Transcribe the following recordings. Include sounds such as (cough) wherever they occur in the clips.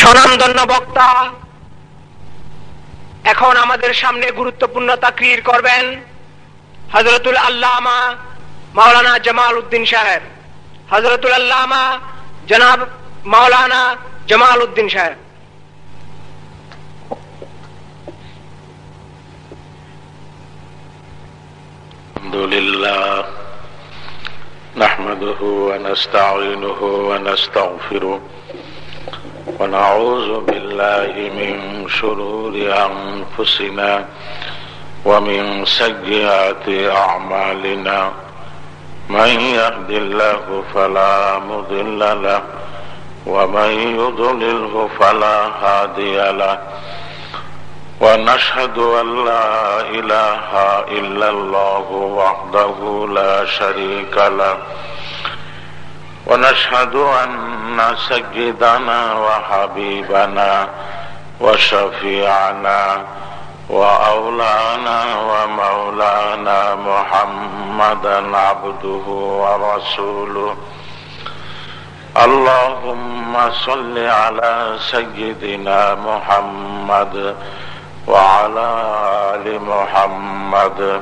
স্বনামধন্য বক্তা এখন আমাদের সামনে গুরুত্বপূর্ণ তাকরির করবেন হজরতুল আল্লামা মাওলানা জামাল উদ্দিন সাহেব হজরতুল আল্লামা জনাব মাওলানা জামাল উদ্দিন সাহেব الحمد لله نحمده ونستعينه ونستغفره ونعوذ بالله من شرور أنفسنا ومن سيئات أعمالنا. من يهد الله فلا مضل له ومن يضلله فلا هادي له. ونشهد أن لا إله إلا الله وحده لا شريك له. ونشهد أن سيدنا وحبيبنا وشفيعنا وأولانا ومولانا محمدا عبده ورسوله. اللهم صل على سيدنا محمد وعلى آل محمد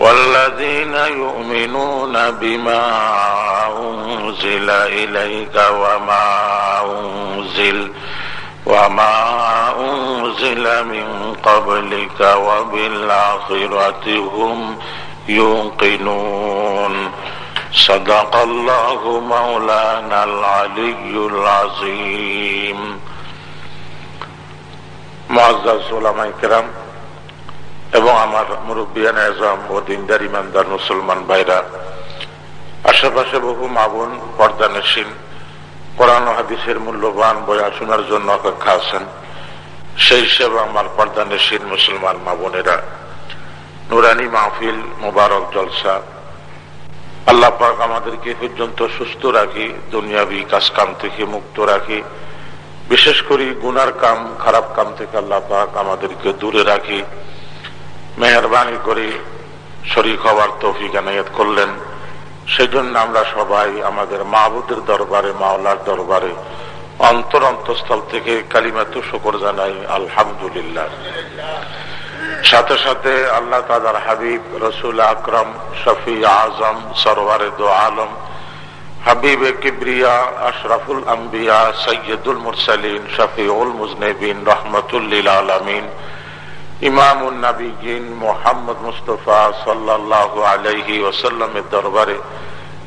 والذين يؤمنون بما أنزل إليك وما أنزل وما أنزل من قبلك وبالآخرة هم يوقنون. صدق الله مولانا العلي العظيم. معزز علماء الكرام এবং আমার মুরব্বিয়ান এজম ও দিনদার ইমানদার মুসলমান ভাইরা, আশেপাশে বহু মাবুন পর্দানসীন কোরআন হাদিসের মূল্যবান বয়া শোনার জন্য অপেক্ষা আছেন। সেই হিসেবে আমার পর্দানসীন মুসলমান মাবনেরা নুরানি মাহফিল, মুবারক জলসা, আল্লাহ পাক আমাদেরকে পর্যন্ত সুস্থ রাখি, দুনিয়াবি কাজ কাম থেকে মুক্ত রাখি, বিশেষ করে গুনার কাম, খারাপ কাম থেকে আল্লাহ পাক আমাদেরকে দূরে রাখি। মেহরবানি করে শরিক হওয়ার তৌফিক আনায়াত করলেন। সেজন্য আমরা সবাই আমাদের মাহবুদের দরবারে, মাওলার দরবারে অন্তর অন্তঃস্থল থেকে কালিমাতু শকর জানাই, আলহামদুলিল্লাহ। সাথে সাথে আল্লাহ তাদার হাবিব রসুল আকরম শফি আজম সরওয়ারে দো আলম, হাবিব কিবরিয়া আশরাফুল আম্বিয়া সৈয়দুল মুরসালিন শফিউল মুজনেবিন রহমতুল্লিল আলমিন ইমামুল নবীন মোহাম্মদ মুস্তফা সাল্লাহ আলাইহি ওসাল্লামের দরবারে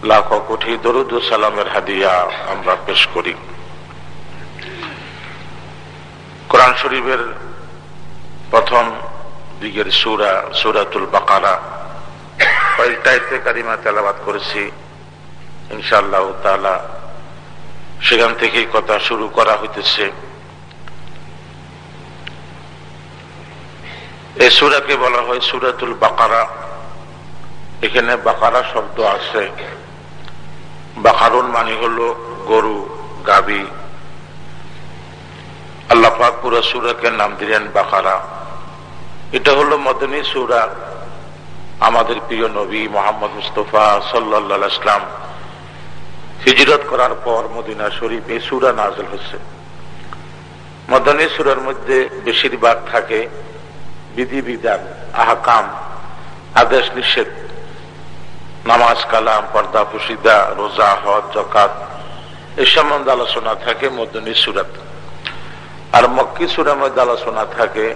লাখো কোটি দরুদ সালামের হাদিয়া আমরা পেশ করি। কোরআন শরীফের প্রথম দিকের সুরা, সুরাতুল বাকারা কয়েকটাইতে কারিমা তেলাবাদ করেছি। ইনশাআল্লাহ তালা সেখান থেকেই কথা শুরু করা হইতেছে। এই সুরাকে বলা হয় সুরাতুল বাকারা। এখানে বাকারা শব্দ আছে। বাকারুন মানে হলো গরু গাবি আল্লাহ পাক পুরো সুরাকে নাম দিলেন বাকারা। এটা হলো মদনী সুরা। আমাদের প্রিয় নবী মোহাম্মদ মুস্তফা সাল্লা ইসলাম হিজরত করার পর মদিনা শরীফ এই সুরা নাজল হচ্ছে। মদনী সুরের মধ্যে বেশিরভাগ থাকে বিধিবিধান, আহকাম, আদেশ নিষেধ, নামাজ, কালাম, পর্দা, পুশিদা, রোজা, হজ জকাত এ সম্বন্ধে আলোচনা থাকে মদনী সুরাত। আর মক্কি সুরের মধ্যে আলোচনা থাকে,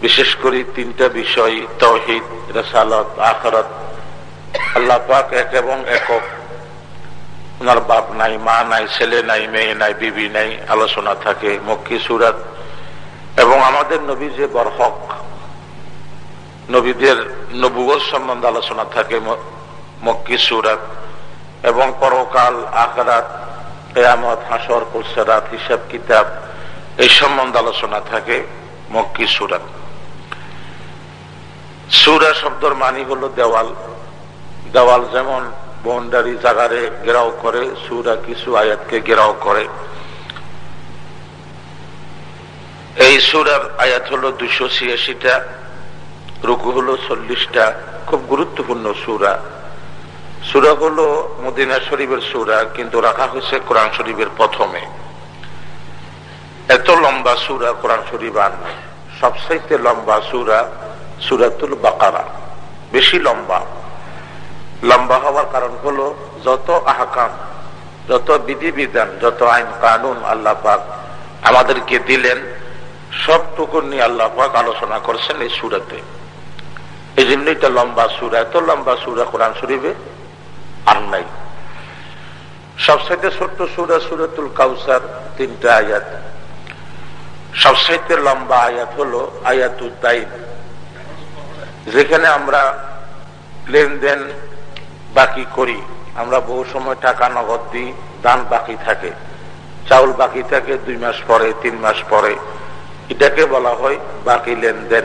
বিশেষ করে তিনটা বিষয়, তহিদ, রেসালত, আখরত। আল্লাহ পাক এক এবং একক। ওনার বাপ নাই, মা নাই, ছেলে নাই, মেয়ে নাই, বিবি নাই, আলোচনা থাকে মক্কি সুরাত এবং আমাদের নবী যে বরহক নবীদের নবুয় সম্বন্ধে আলোচনা থাকে মক্কি সুরাত এবং পরকাল, আখরাত, কেয়ামত হাসর কুলসারাত হিসাব, কিতাব এই সম্বন্ধে আলোচনা থাকে মক্কি সুরাত। সুরা শব্দর মানি হলো দেওয়াল। দেওয়াল যেমন বন্ডারি জাগারে গেরাও করে, সুরা কিছু আয়াতকে গেরাও করে। এই সুরার আয়াত হলো দুশো ছিয়াশিটা, রুকু হলো চল্লিশটা, খুব গুরুত্বপূর্ণ সুরা। সুরা হলো মদিনা শরীফের সুরা, কিন্তু রাখা হয়েছে কোরআন শরীফের প্রথমে। এত লম্বা সুরা কোরআন শরীফ আর নাই। সবসাইতে লম্বা সুরা সুরাতুল বাকারা। বেশি লম্বা। লম্বা হওয়ার কারণ হলো যত আহকাম, যত বিধিবিধান, যত আইন কানুন আল্লাহ পাক আমাদেরকে দিলেন সবটুকু নিয়ে আল্লাহ আলোচনা করছেন এই সুরাতে। এই জন্য এটা লম্বা সুরা, এত লম্বা সুরা কোরআন শরীফে আর নাই। সবসাইতে ছোট্ট সুরা সুরাতুল কাউসার, তিনটা আয়াত। সবসাইতে লম্বা আয়াত হলো আয়াতুদ্দাইন যেখানে আমরা লেনদেন বাকি করি, আমরা বহু সময় টাকা নগদ দিই, দান বাকি থাকে। চাউল বাকি থাকে দুই মাস পরে, তিন মাস পরে। এটাকে বলা হয় বাকি লেনদেন।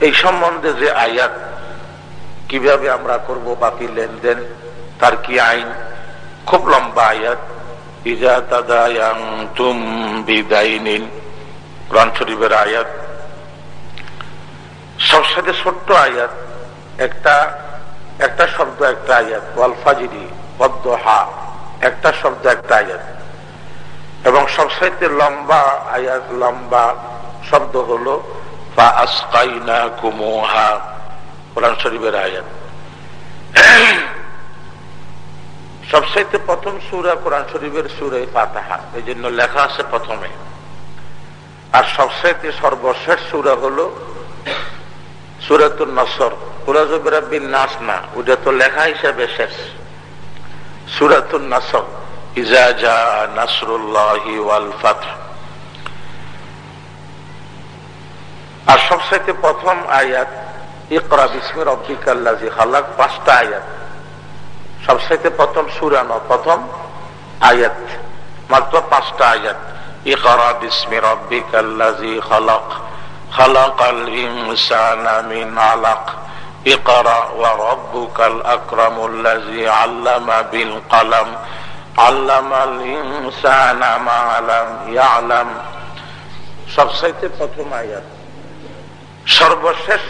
এই সম্বন্ধে যে আয়াত, কীভাবে আমরা করব বাকি লেনদেন, তার কি আইন? খুব লম্বা আয়াত। ইজা তুম শরীফের আয়াত। সবসাথে ছোট্ট আয়াত। একটা একটা শব্দ একটা আয়াত। ওয়াল ফাজিরি পদ্ম হা একটা শব্দ একটা আয়াত। এবং সবসাইতে লম্বা আয়াত, লম্বা শব্দ হলো কোরআন শরীফের আয়াত। সবসাইতে প্রথম সুরা কোরআন শরীফের সুরে ফাতাহা, এই জন্য লেখা আছে প্রথমে। আর সবসাইতে সর্বশেষ সুরা হলো সুরাতুল নসর। কুরাজবিন নাস না, ওটা তো লেখা হিসাবে শেষ। সুরাতুল আর সবসাইতে প্রথম আয়াত, ইকরা বিসমি রব্বিকাল্লাজি হালাক পাঁচটা আয়াত। সবসাইতে প্রথম সুরানো প্রথম আয়াত, মাত্র পাঁচটা আয়াত। ইকরা বিসমের রব্বিকাল্লাজি খালাক, খালাকাল ইনসানা মিন আলাক। ইকরা ওয়া রব্বুকাল আকরামুল্লাজি আল্লামা বিল কলম। আল্লামাল ইনসানা মা আলাম ইয়ালাম। সবসাইতে প্রথম আয়াত। সর্বশেষ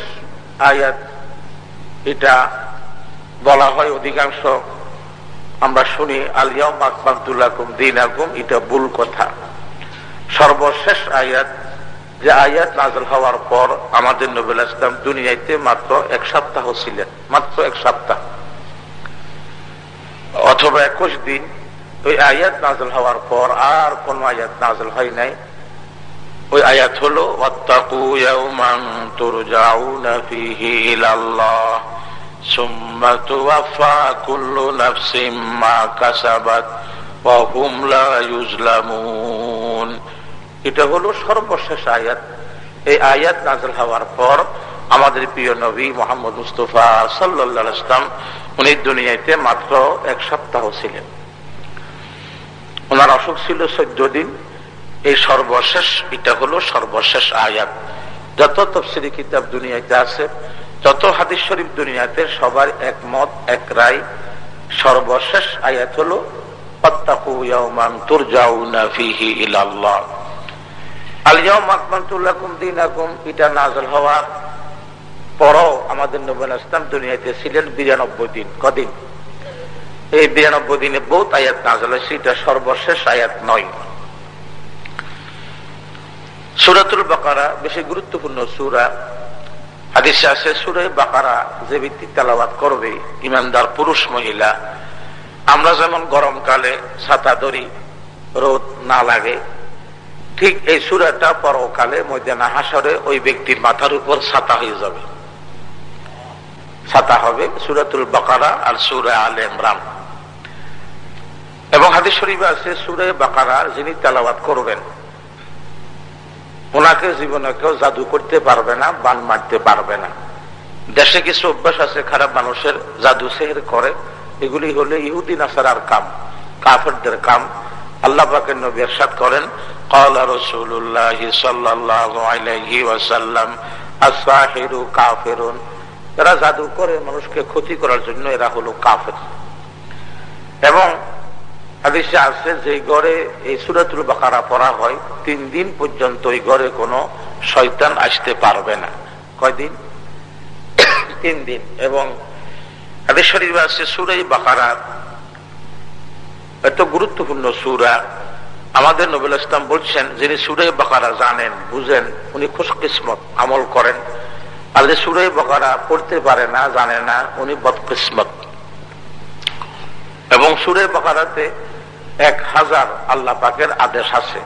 আয়াত, এটা বলা হয় অধিকাংশ আমরা শুনি আলিয়াম আকমান্তুল্লাকুম দিন আকুম এটা ভুল কথা। সর্বশেষ আয়াত, যে আয়াত নাজল হওয়ার পর আমাদের নবুল ইসলাম দুনিয়াতে মাত্র এক সপ্তাহ ছিলেন, মাত্র এক সপ্তাহ। অথবা একুশ দিন, ওই আয়াত নাজল হওয়ার পর আর কোন আয়াত নাজল হয় নাই। ওই আয়াত হলো এটা হলো সর্বশেষ আয়াত। এই আয়াত নাজল হওয়ার পর আমাদের প্রিয় নবী মোহাম্মদ মুস্তফা সাল্লা ইসলাম উনি দুনিয়াতে মাত্র এক সপ্তাহ ছিলেন। ওনার অসুখ ছিল চোদ্দ দিন। এই সর্বশেষ, এটা হলো সর্বশেষ আয়াত। যত তফসিরি কিতাব দুনিয়াতে আছে, যত হাদিস শরীফ দুনিয়াতে সবার একমত, এক রায়, সর্বশেষ আয়াত হলো এটা নাজল হওয়ার পরও আমাদের দুনিয়াতে ছিলেন বিরানব্বই দিন। কদিন? এই বিরানব্বই দিনে বহুত আয়াত নাজল সেটা সর্বশেষ আয়াত নয়। সুরাতুল বাকারা, বেশি গুরুত্বপূর্ণ সুরা। হাদিসে আছে, সুরে বাকারা যে ব্যক্তি তেলাবাদ করবে, ইমানদার পুরুষ মহিলা, আমরা যেমন গরমকালে ছাতা দড়ি রোদ না লাগে, ঠিক এই সুরাটা পরকালে ময়দানা হাসরে ওই ব্যক্তির মাথার উপর ছাতা হয়ে যাবে। ছাতা হবে সুরাতুল বাকারা আর সুরে আল ইমরান। এবং হাদিস শরীফ আছে, সুরে বাকারা যিনি তেলাবাদ করবেন। ওনাকে জীবনে কেউ জাদু করতে পারবে না বান মারতে পারবে না দেশে কিছু অভ্যাস আছে খারাপ মানুষের জাদু সেহের করে এগুলি হলে ইহুদি নাসার কাম কাফেরদের কাম আল্লাহ পাকের নবী এরশাদ করেন قال رسول الله صلى الله عليه وسلم الساحر كافر এরা জাদু করে মানুষকে ক্ষতি করার জন্য এরা হলো কাফের এবং হাদিসে আছে যে ঘরে এই সুরাতুল বাকারা পড়া হয়, তিন দিন পর্যন্ত ওই ঘরে কোনো শয়তান আসতে পারবে না। কয়দিন (coughs) তিন দিন। এবং হাদিস শরীফ আছে সুরাই বাকারা। এত গুরুত্বপূর্ণ সুরা। আমাদের নবুল ইসলাম বলছেন, যিনি সুরাই বাকারা জানেন, বুঝেন, উনি খুশকিসমত আমল করেন। আর যে সুরাই বাকারা পড়তে পারে না, জানে না, উনি বদকিসমত। এবং সুরে বাকারাতে এক হাজার আল্লাহ পাকের আদেশ আছে,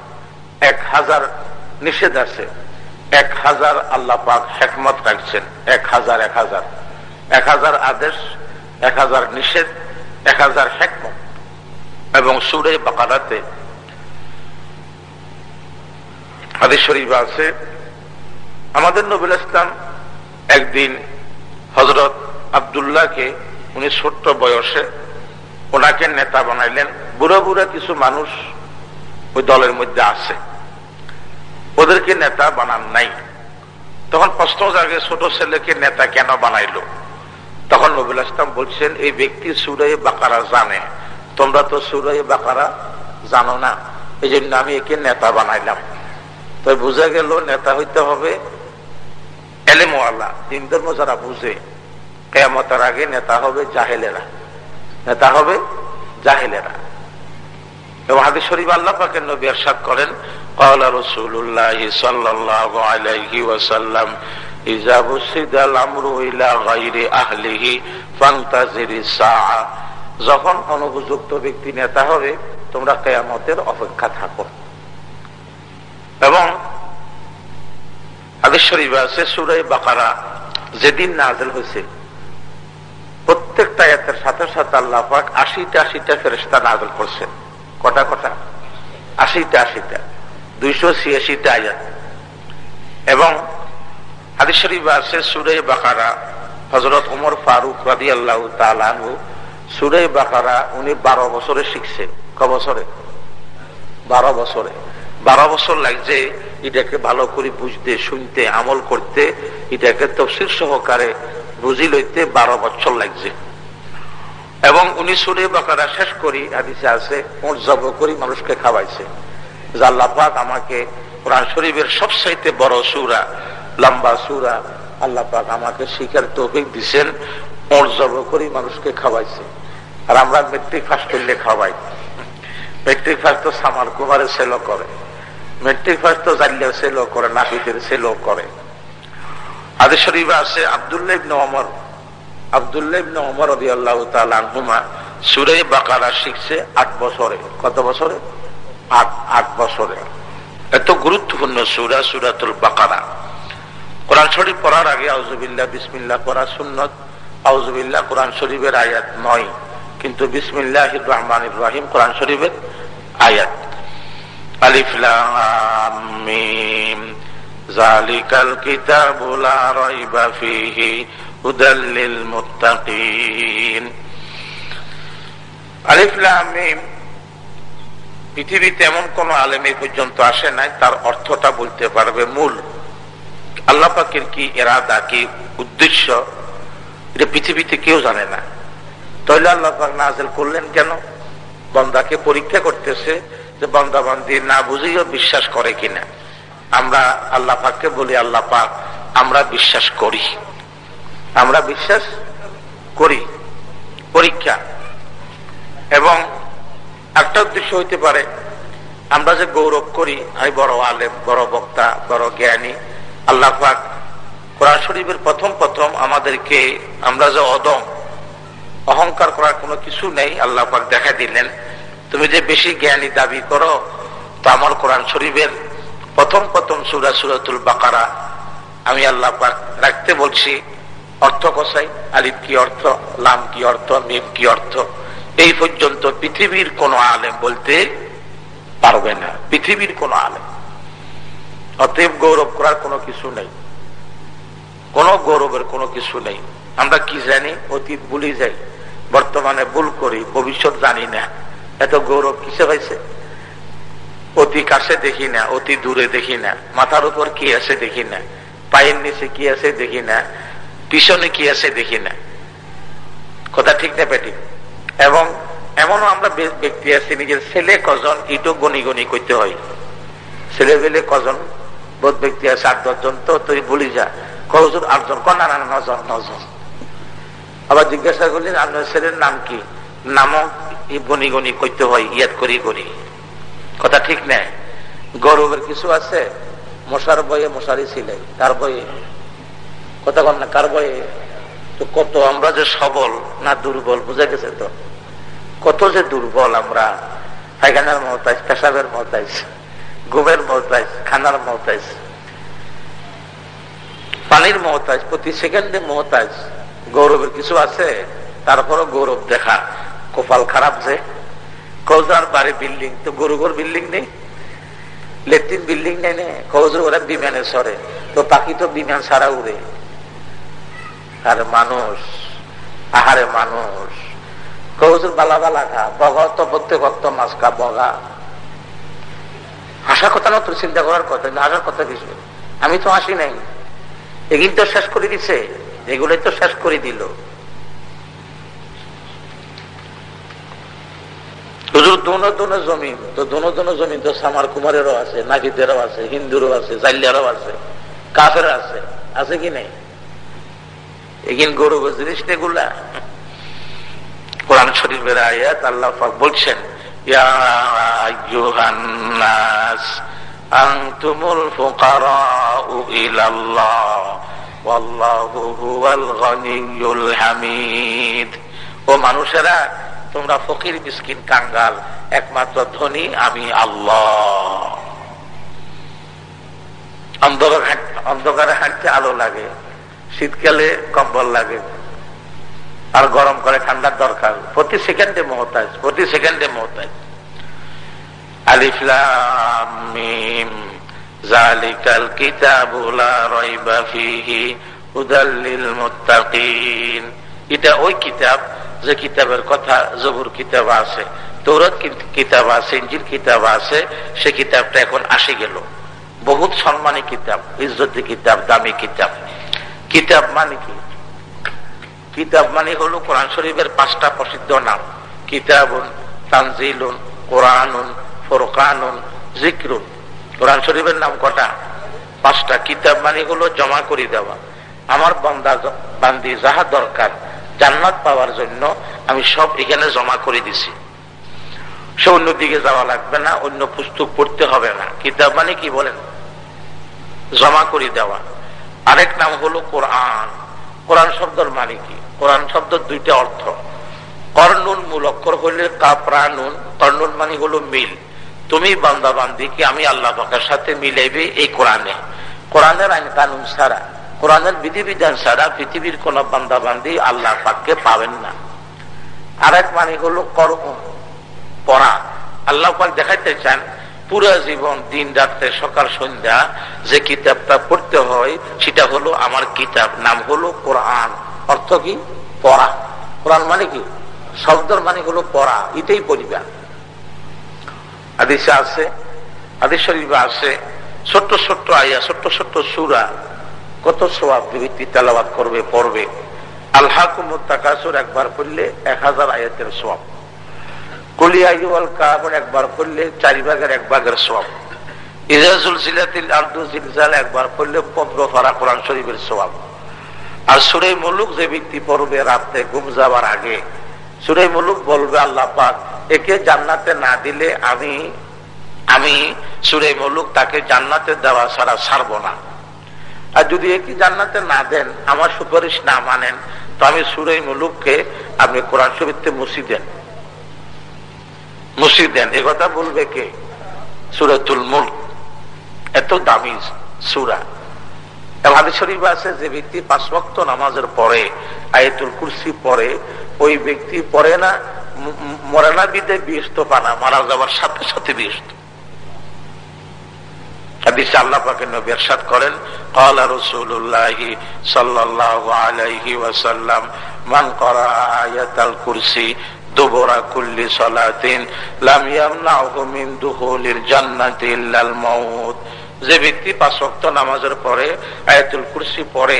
এক হাজার নিষেধ আছে, এক হাজার আল্লাহ পাক হেকমত রাখছেন, এক হাজার এক হাজার। এক হাজার আদেশ, এক হাজার নিষেধ, এক হাজার হেকমত। এবং সুরে বাকারাতে হাদিস শরীফ আছে, আমাদের নবুল ইসলাম একদিন হজরত আবদুল্লাহকে, উনি ছোট্ট বয়সে ওনাকে নেতা বানাইলেন। বুড়ো বুড়ো কিছু মানুষ ওই দলের মধ্যে আছে। ওদেরকে নেতা বানান নাই। তখন প্রশ্ন জাগে, ছোট ছেলেকে নেতা কেন বানাইলো? তখন নবুল ইসলাম বলছেন, এই ব্যক্তি সুরাই বাকারা জানে। তোমরা তো সুরাই বাকারা জানো না। এই জন্য আমি একে নেতা বানাইলাম। তো বোঝা গেল, নেতা হইতে হবে এলেমওয়ালা। দিন ধর্ম যারা বুঝে, কেয়ামতের আগে নেতা হবে জাহেলেরা। নেতা হবে জাহেলেরা এবং হাদিস শরীফ আল্লাহ পাকের নবী এরশাদ করেন قال رسول الله صلى الله عليه وسلم إذا بسد الأمر إلى غير أهله فانتظر الساعة যখন অনুপযুক্ত ব্যক্তি নেতা হবে তোমরা কেয়ামতের অপেক্ষা থাকো এবং হাদিস শরীফ আছে সুরাই বাকারা যেদিন নাজেল হয়েছে প্রত্যেকটা এতের সাথে সাথে আল্লাহ পাক আশিটা আশিটা ফেরেস্তা নাজল করছেন। কটা কটা? আশিটা আশিটা। দুইশো ছিয়াশিটা আয়াত। এবং হাদিস শরীফ আছে সুরে বাকারা। হজরত উমর ফারুক রাদি আল্লাহ তালু সুরে বাকারা উনি বারো বছরে শিখছেন। ক বছরে? বারো বছরে। বারো বছর লাগছে এটাকে ভালো করে বুঝতে, শুনতে, আমল করতে, এটাকে তফসির সহকারে বুঝি লইতে বারো বছর লাগছে। এবং উনি সুরে বাকারা শেষ করি হাদিসে আছে ওর জব করি মানুষকে খাওয়াইছে। জাল্লাপাক আমাকে কোরআন শরীফের সবসাইতে বড় সুরা, লম্বা সুরা আল্লাহ পাক আমাকে শিকার তৌফিক দিচ্ছেন ওর জব করি মানুষকে খাওয়াইছে। আর আমরা মেট্রিক ফার্স্ট করলে খাওয়াই। মেট্রিক ফার্স্ট তো সামার কুমারের সেলও করে। মেট্রিক ফার্স্ট তো জানলেও সেলও করে নাহিদের সেলও করে। আদি শরীফ আছে আবদুল্লাহ ইবনে ওমর। আবদুল্লাহ ইবনে ওমর রাদিয়াল্লাহু তাআলা আনহুমা সূরা বাকারা শিখছে 8 বছরে। কত বছরে? 8 8 বছরে। এত গুরুত্বপূর্ণ সূরা, সূরাতুল বাকারা। কোরআন শরীফ পড়ার আগে আউযুবিল্লাহ, বিসমিল্লাহ পড়া সুন্নাত। আউযুবিল্লাহ কোরআন শরীফের আয়াত নয়, কিন্তু বিসমিল্লাহির রহমানির রহিম কোরআন শরীফের আয়াত। আলিফ জালিকাল কিতাবু লা রাইবা ফীহি হুদাল লিল মুত্তাকিন। আলিফ লাম মিম, পৃথিবীতে এমন কোন আলেম এই পর্যন্ত আসে নাই, তার অর্থটা বলতে পারবে মূল। আল্লাহ পাকের কি এরাদা, কি উদ্দেশ্য, এটা পৃথিবীতে কেউ জানে না। তাহলে আল্লাহ পাক নাজেল করলেন কেন? বন্দাকে পরীক্ষা করতেছে যে বন্দা বন্দি না বুঝেও বিশ্বাস করে কিনা। আমরা আল্লাহ পাককে বলি আল্লাহ পাক, আমরা বিশ্বাস করি। আমরা বিশ্বাস করি। পরীক্ষা। এবং একটা উদ্দেশ্য হইতে পারে, আমরা যে গৌরব করি, আমি বড় আলেম, বড় বক্তা, বড় জ্ঞানী, আল্লাহ পাক কোরআন শরীফের প্রথম প্রথম আমাদেরকে, আমরা যে অদম, অহংকার করার কোনো কিছু নেই, আল্লাহ পাক দেখা দিলেন। তুমি যে বেশি জ্ঞানী দাবি করো, তো আমার কোরআন শরীফের প্রথম প্রথম সুরা সুরাতুল বাকারা, আমি আল্লাহ রাখতে বলছি, অর্থ কষাই, আলিফ কি অর্থ, লাম কি অর্থ, মিম কি অর্থ, এই পর্যন্ত পৃথিবীর কোন আলেম বলতে পারবে না, পৃথিবীর কোন আলেম। অতএব গৌরব করার কোনো কিছু নেই। কোন গৌরবের কোনো কিছু নেই। আমরা কি জানি? অতীত ভুলি যাই। বর্তমানে ভুল করি, ভবিষ্যৎ জানি না। এত গৌরব কিসে হয়েছে? অতি কাছে দেখি না, অতি দূরে দেখি না। মাথার উপর কি আছে দেখি না। পায়ের নিচে কি আছে দেখি না। পিছনে কি আছে দেখি না। কথা ঠিক না পেটি এবং এমনও আমরা ব্যক্তি আছি, নিজের ছেলে কজন, ইটো গনি গনি করতে হয়। ছেলে পেলে কজন? বোধ ব্যক্তি আছে, আট দশজন তো তুই বলি যা। কজন আটজন কনা না নজন নজন আবার জিজ্ঞাসা করলেন, আপনার ছেলের নাম কি? নামও গনি গনি করতে হয়, ইয়াদ করি করি। কথা ঠিক নেই। গৌরবের কিছু আছে? মশার বয়ে মশারি ছিলে তার বয়ে কথা কন না, কার বয়ে তো কত আমরা যে সবল না দুর্বল, বুঝে গেছে তো? কত যে দুর্বল আমরা, পায়খানার মহতাইজ পেশাবের মহতাইজ ঘুমের মহতাইজ খানার মহতাইজ পানির মহতাজ, প্রতি সেকেন্ডে মহতাজ। গৌরবের কিছু আছে, তারপরও গৌরব দেখা। কপাল খারাপ যে? কৌজার বাড়ি বিল্ডিং তো গরুগর বিল্ডিং নেই? লেট্রিন বিল্ডিং নেই নে? কৌজর ওরা বিমানে সরে। তো পাখি তো বিমান ছাড়া উড়ে। আর মানুষ, আহারে মানুষ। কৌজুর বালা বালা খা বগা তো প্রত্যেক মাছ খা, বগা। হাসার কথা না তোর চিন্তা করার কথা? হাসার কথা কিছু আমি তো হাসি নাই। এগুলি তো শেষ করে দিছে। এগুলোই তো শেষ করে দিল। হুজুর দোনো দোনো জমিন, তো দোনো দোনো জমিন তো সামার কুমারেরও আছে নাগিদেরও আছে, হিন্দুরও আছে জাইলিয়ারও আছে কাফের আছে আছে কি নেই? এগিন গৌরব জিনিস এগুলা কোরআন শরীফের আয়াত আল্লাহ পাক বলছেন ও মানুষেরা তোমরা ফকির, মিসকিন, কাঙ্গাল, একমাত্র ধনী, আমি আল্লাহ। অন্ধকারে হাঁটতে আলো লাগে, শীতকালে কম্বল লাগে, আর গরম করে ঠান্ডার দরকার। প্রতি সেকেন্ডে মহতাজ, প্রতি সেকেন্ডে মহতাজ। আলিফলাম জালিকাল কিতাবুলা রয়বা ফিহি হুদাল্লিল মুত্তাকিন। এটা ওই কিতাব যে কিতাবের কথা জবুর কিতাব আছে, তৌরত কিতাব আছে, ইঞ্জিল কিতাব আছে, সে কিতাবটা এখন আসে গেল। বহুত সম্মানী কিতাব, ইজ্জতি কিতাব, দামি কিতাব। কিতাব মানে কি? কিতাব মানে হলো কোরআন শরীফের পাঁচটা প্রসিদ্ধ নাম। কিতাবুন, তানজিলুন, কোরআনুন, ফোরকানুন জিক্রুন কোরআন শরীফের নাম কটা? পাঁচটা। কিতাব মানে হলো জমা করে দেওয়া। আমার বন্দা বান্দি যাহা দরকার জান্নাত পাওয়ার জন্য আমি সব এখানে জমা করে দিছি। সে অন্যদিকে যাওয়া লাগবে না, অন্য পুস্তক পড়তে হবে না। কিতাব মানে কি বলেন? জমা করে দেওয়া। আরেক নাম হলো কোরআন। কোরআন শব্দের মানে কি? কোরআন শব্দ দুইটা অর্থ। কর্নুন মূল অক্ষর হইলে কাপরানুন কর্নুন মানে হলো মিল। তুমি বান্দা বান্দিকে আমি আল্লাহ পাকের সাথে মিলাইবে এই কোরআনে। কোরআনের আইন কানুন ছাড়া কোরআনের বিধিবিধান ছাড়া পৃথিবীর কোন বান্দা বান্দি আল্লাহ পাককে পাবেন না। আরেক মানে হলো কর্ম, পড়া। আল্লাহ পাক দেখাইতে চান, পুরা জীবন, দিন রাত্রে, সকাল, সন্ধ্যা যে কিতাবটা পড়তে হয়, সেটা হলো আমার কিতাব। নাম হলো কোরআন। অর্থ কি? পড়া। কোরআন মানে কি? শব্দর মানে হলো পড়া। এটাই পরিবার আদিসে আছে আদিস শরীফে আছে, ছোট্ট ছোট্ট আয়া, ছোট্ট ছোট্ট সুরা। কত সোয়াব ব্যক্তি তেলাবাদ করবে, পড়বে। আল্লাহ কুমুত্তাকাসুর একবার পড়লে এক হাজার আয়াতের সোয়াব কলিয়াইওয়াল কাবর একবার পড়লে চারি ভাগের এক ভাগের সোয়াব ইজাজুল জিলাতিল আব্দুল জিলজাল একবার পড়লে পনেরো ফারা কোরআন শরীফের সোয়াব আর সুরে মুলুক যে ব্যক্তি পড়বে রাত্রে ঘুম যাওয়ার আগে, সুরে মুলুক বলবে আল্লাহ পাক, একে জান্নাতে না দিলে আমি আমি সুরে মুলুক তাকে জান্নাতে দেওয়া ছাড়া ছাড়ব না। আর যদি একে জান্নাতে না দেন, আমার সুপারিশ না মানেন, তো আমি সুরে মুলুককে আপনি কোরআন শরীফতে মুসি দেন। মুসি দেন। এ কথা বলবে কে? সুরতুল মুল্ক। এত দামি সুরা। শরীফ আছে, যে ব্যক্তি পাঁচ ভক্ত নামাজের পরে, আয়তুল কুরসি পরে, ওই ব্যক্তি পরে না মরে না বিদে বিয়স্ত পানা, মারা যাওয়ার সাথে সাথে বিয়স্ত। হাদিসে আল্লাহ পাকে নবী ইরশাদ করেন قال رسول الله صلى الله عليه وسلم من قرأ آية الكرسي دبر كل صلاة لم يمنعه من دخول الجنة إلا الموت যে ব্যক্তি পাঁচ ওয়াক্ত নামাজের পরে আয়াতুল কুরসি পড়ে,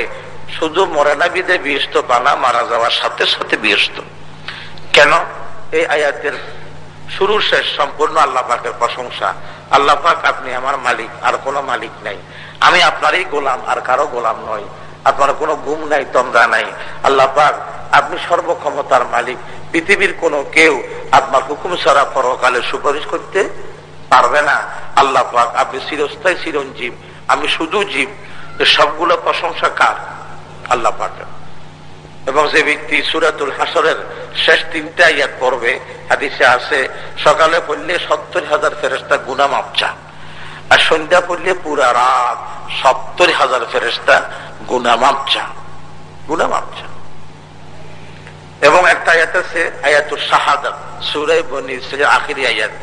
শুধু মরানাবিদে বিহস্ত বানা মারা যাওয়ার সাথে সাথে বিয়স্ত কেন? এই আয়াতের শুরু শেষ সম্পূর্ণ আল্লাহ পাকের প্রশংসা। আল্লাহ পাক আপনি আমার মালিক, আর কোনো মালিক নাই। আমি আপনারই গোলাম, আর কারও গোলাম নয় আপনার কোনো গুম নাই, তন্দ্রা নাই। আল্লাহ পাক, আপনি সর্বক্ষমতার মালিক। পৃথিবীর কোনো কেউ আপনার হুকুম ছাড়া পরকালে সুপারিশ করতে পারবে না। আল্লাহ পাক, আপনি চিরস্থায়ী, চিরঞ্জীব। আমি শুধু জীব। সবগুলো প্রশংসা কার? আল্লাহ পাক এবং যে ব্যক্তি সুরাতুল হাসরের শেষ তিনটা ইয়াদ পড়বে, হাদিসে আছে, সকালে পড়লে সত্তর হাজার ফেরেস্তা গুনা মাপচা আর সন্ধ্যা পড়লে পুরা রাত সত্তর হাজার ফেরেস্তা গুনা মাপচা গুনা মাপচা এবং একটা আয়াত আছে আয়াতুর শাহাদাত সুরাই বনি আখিরি আয়াত।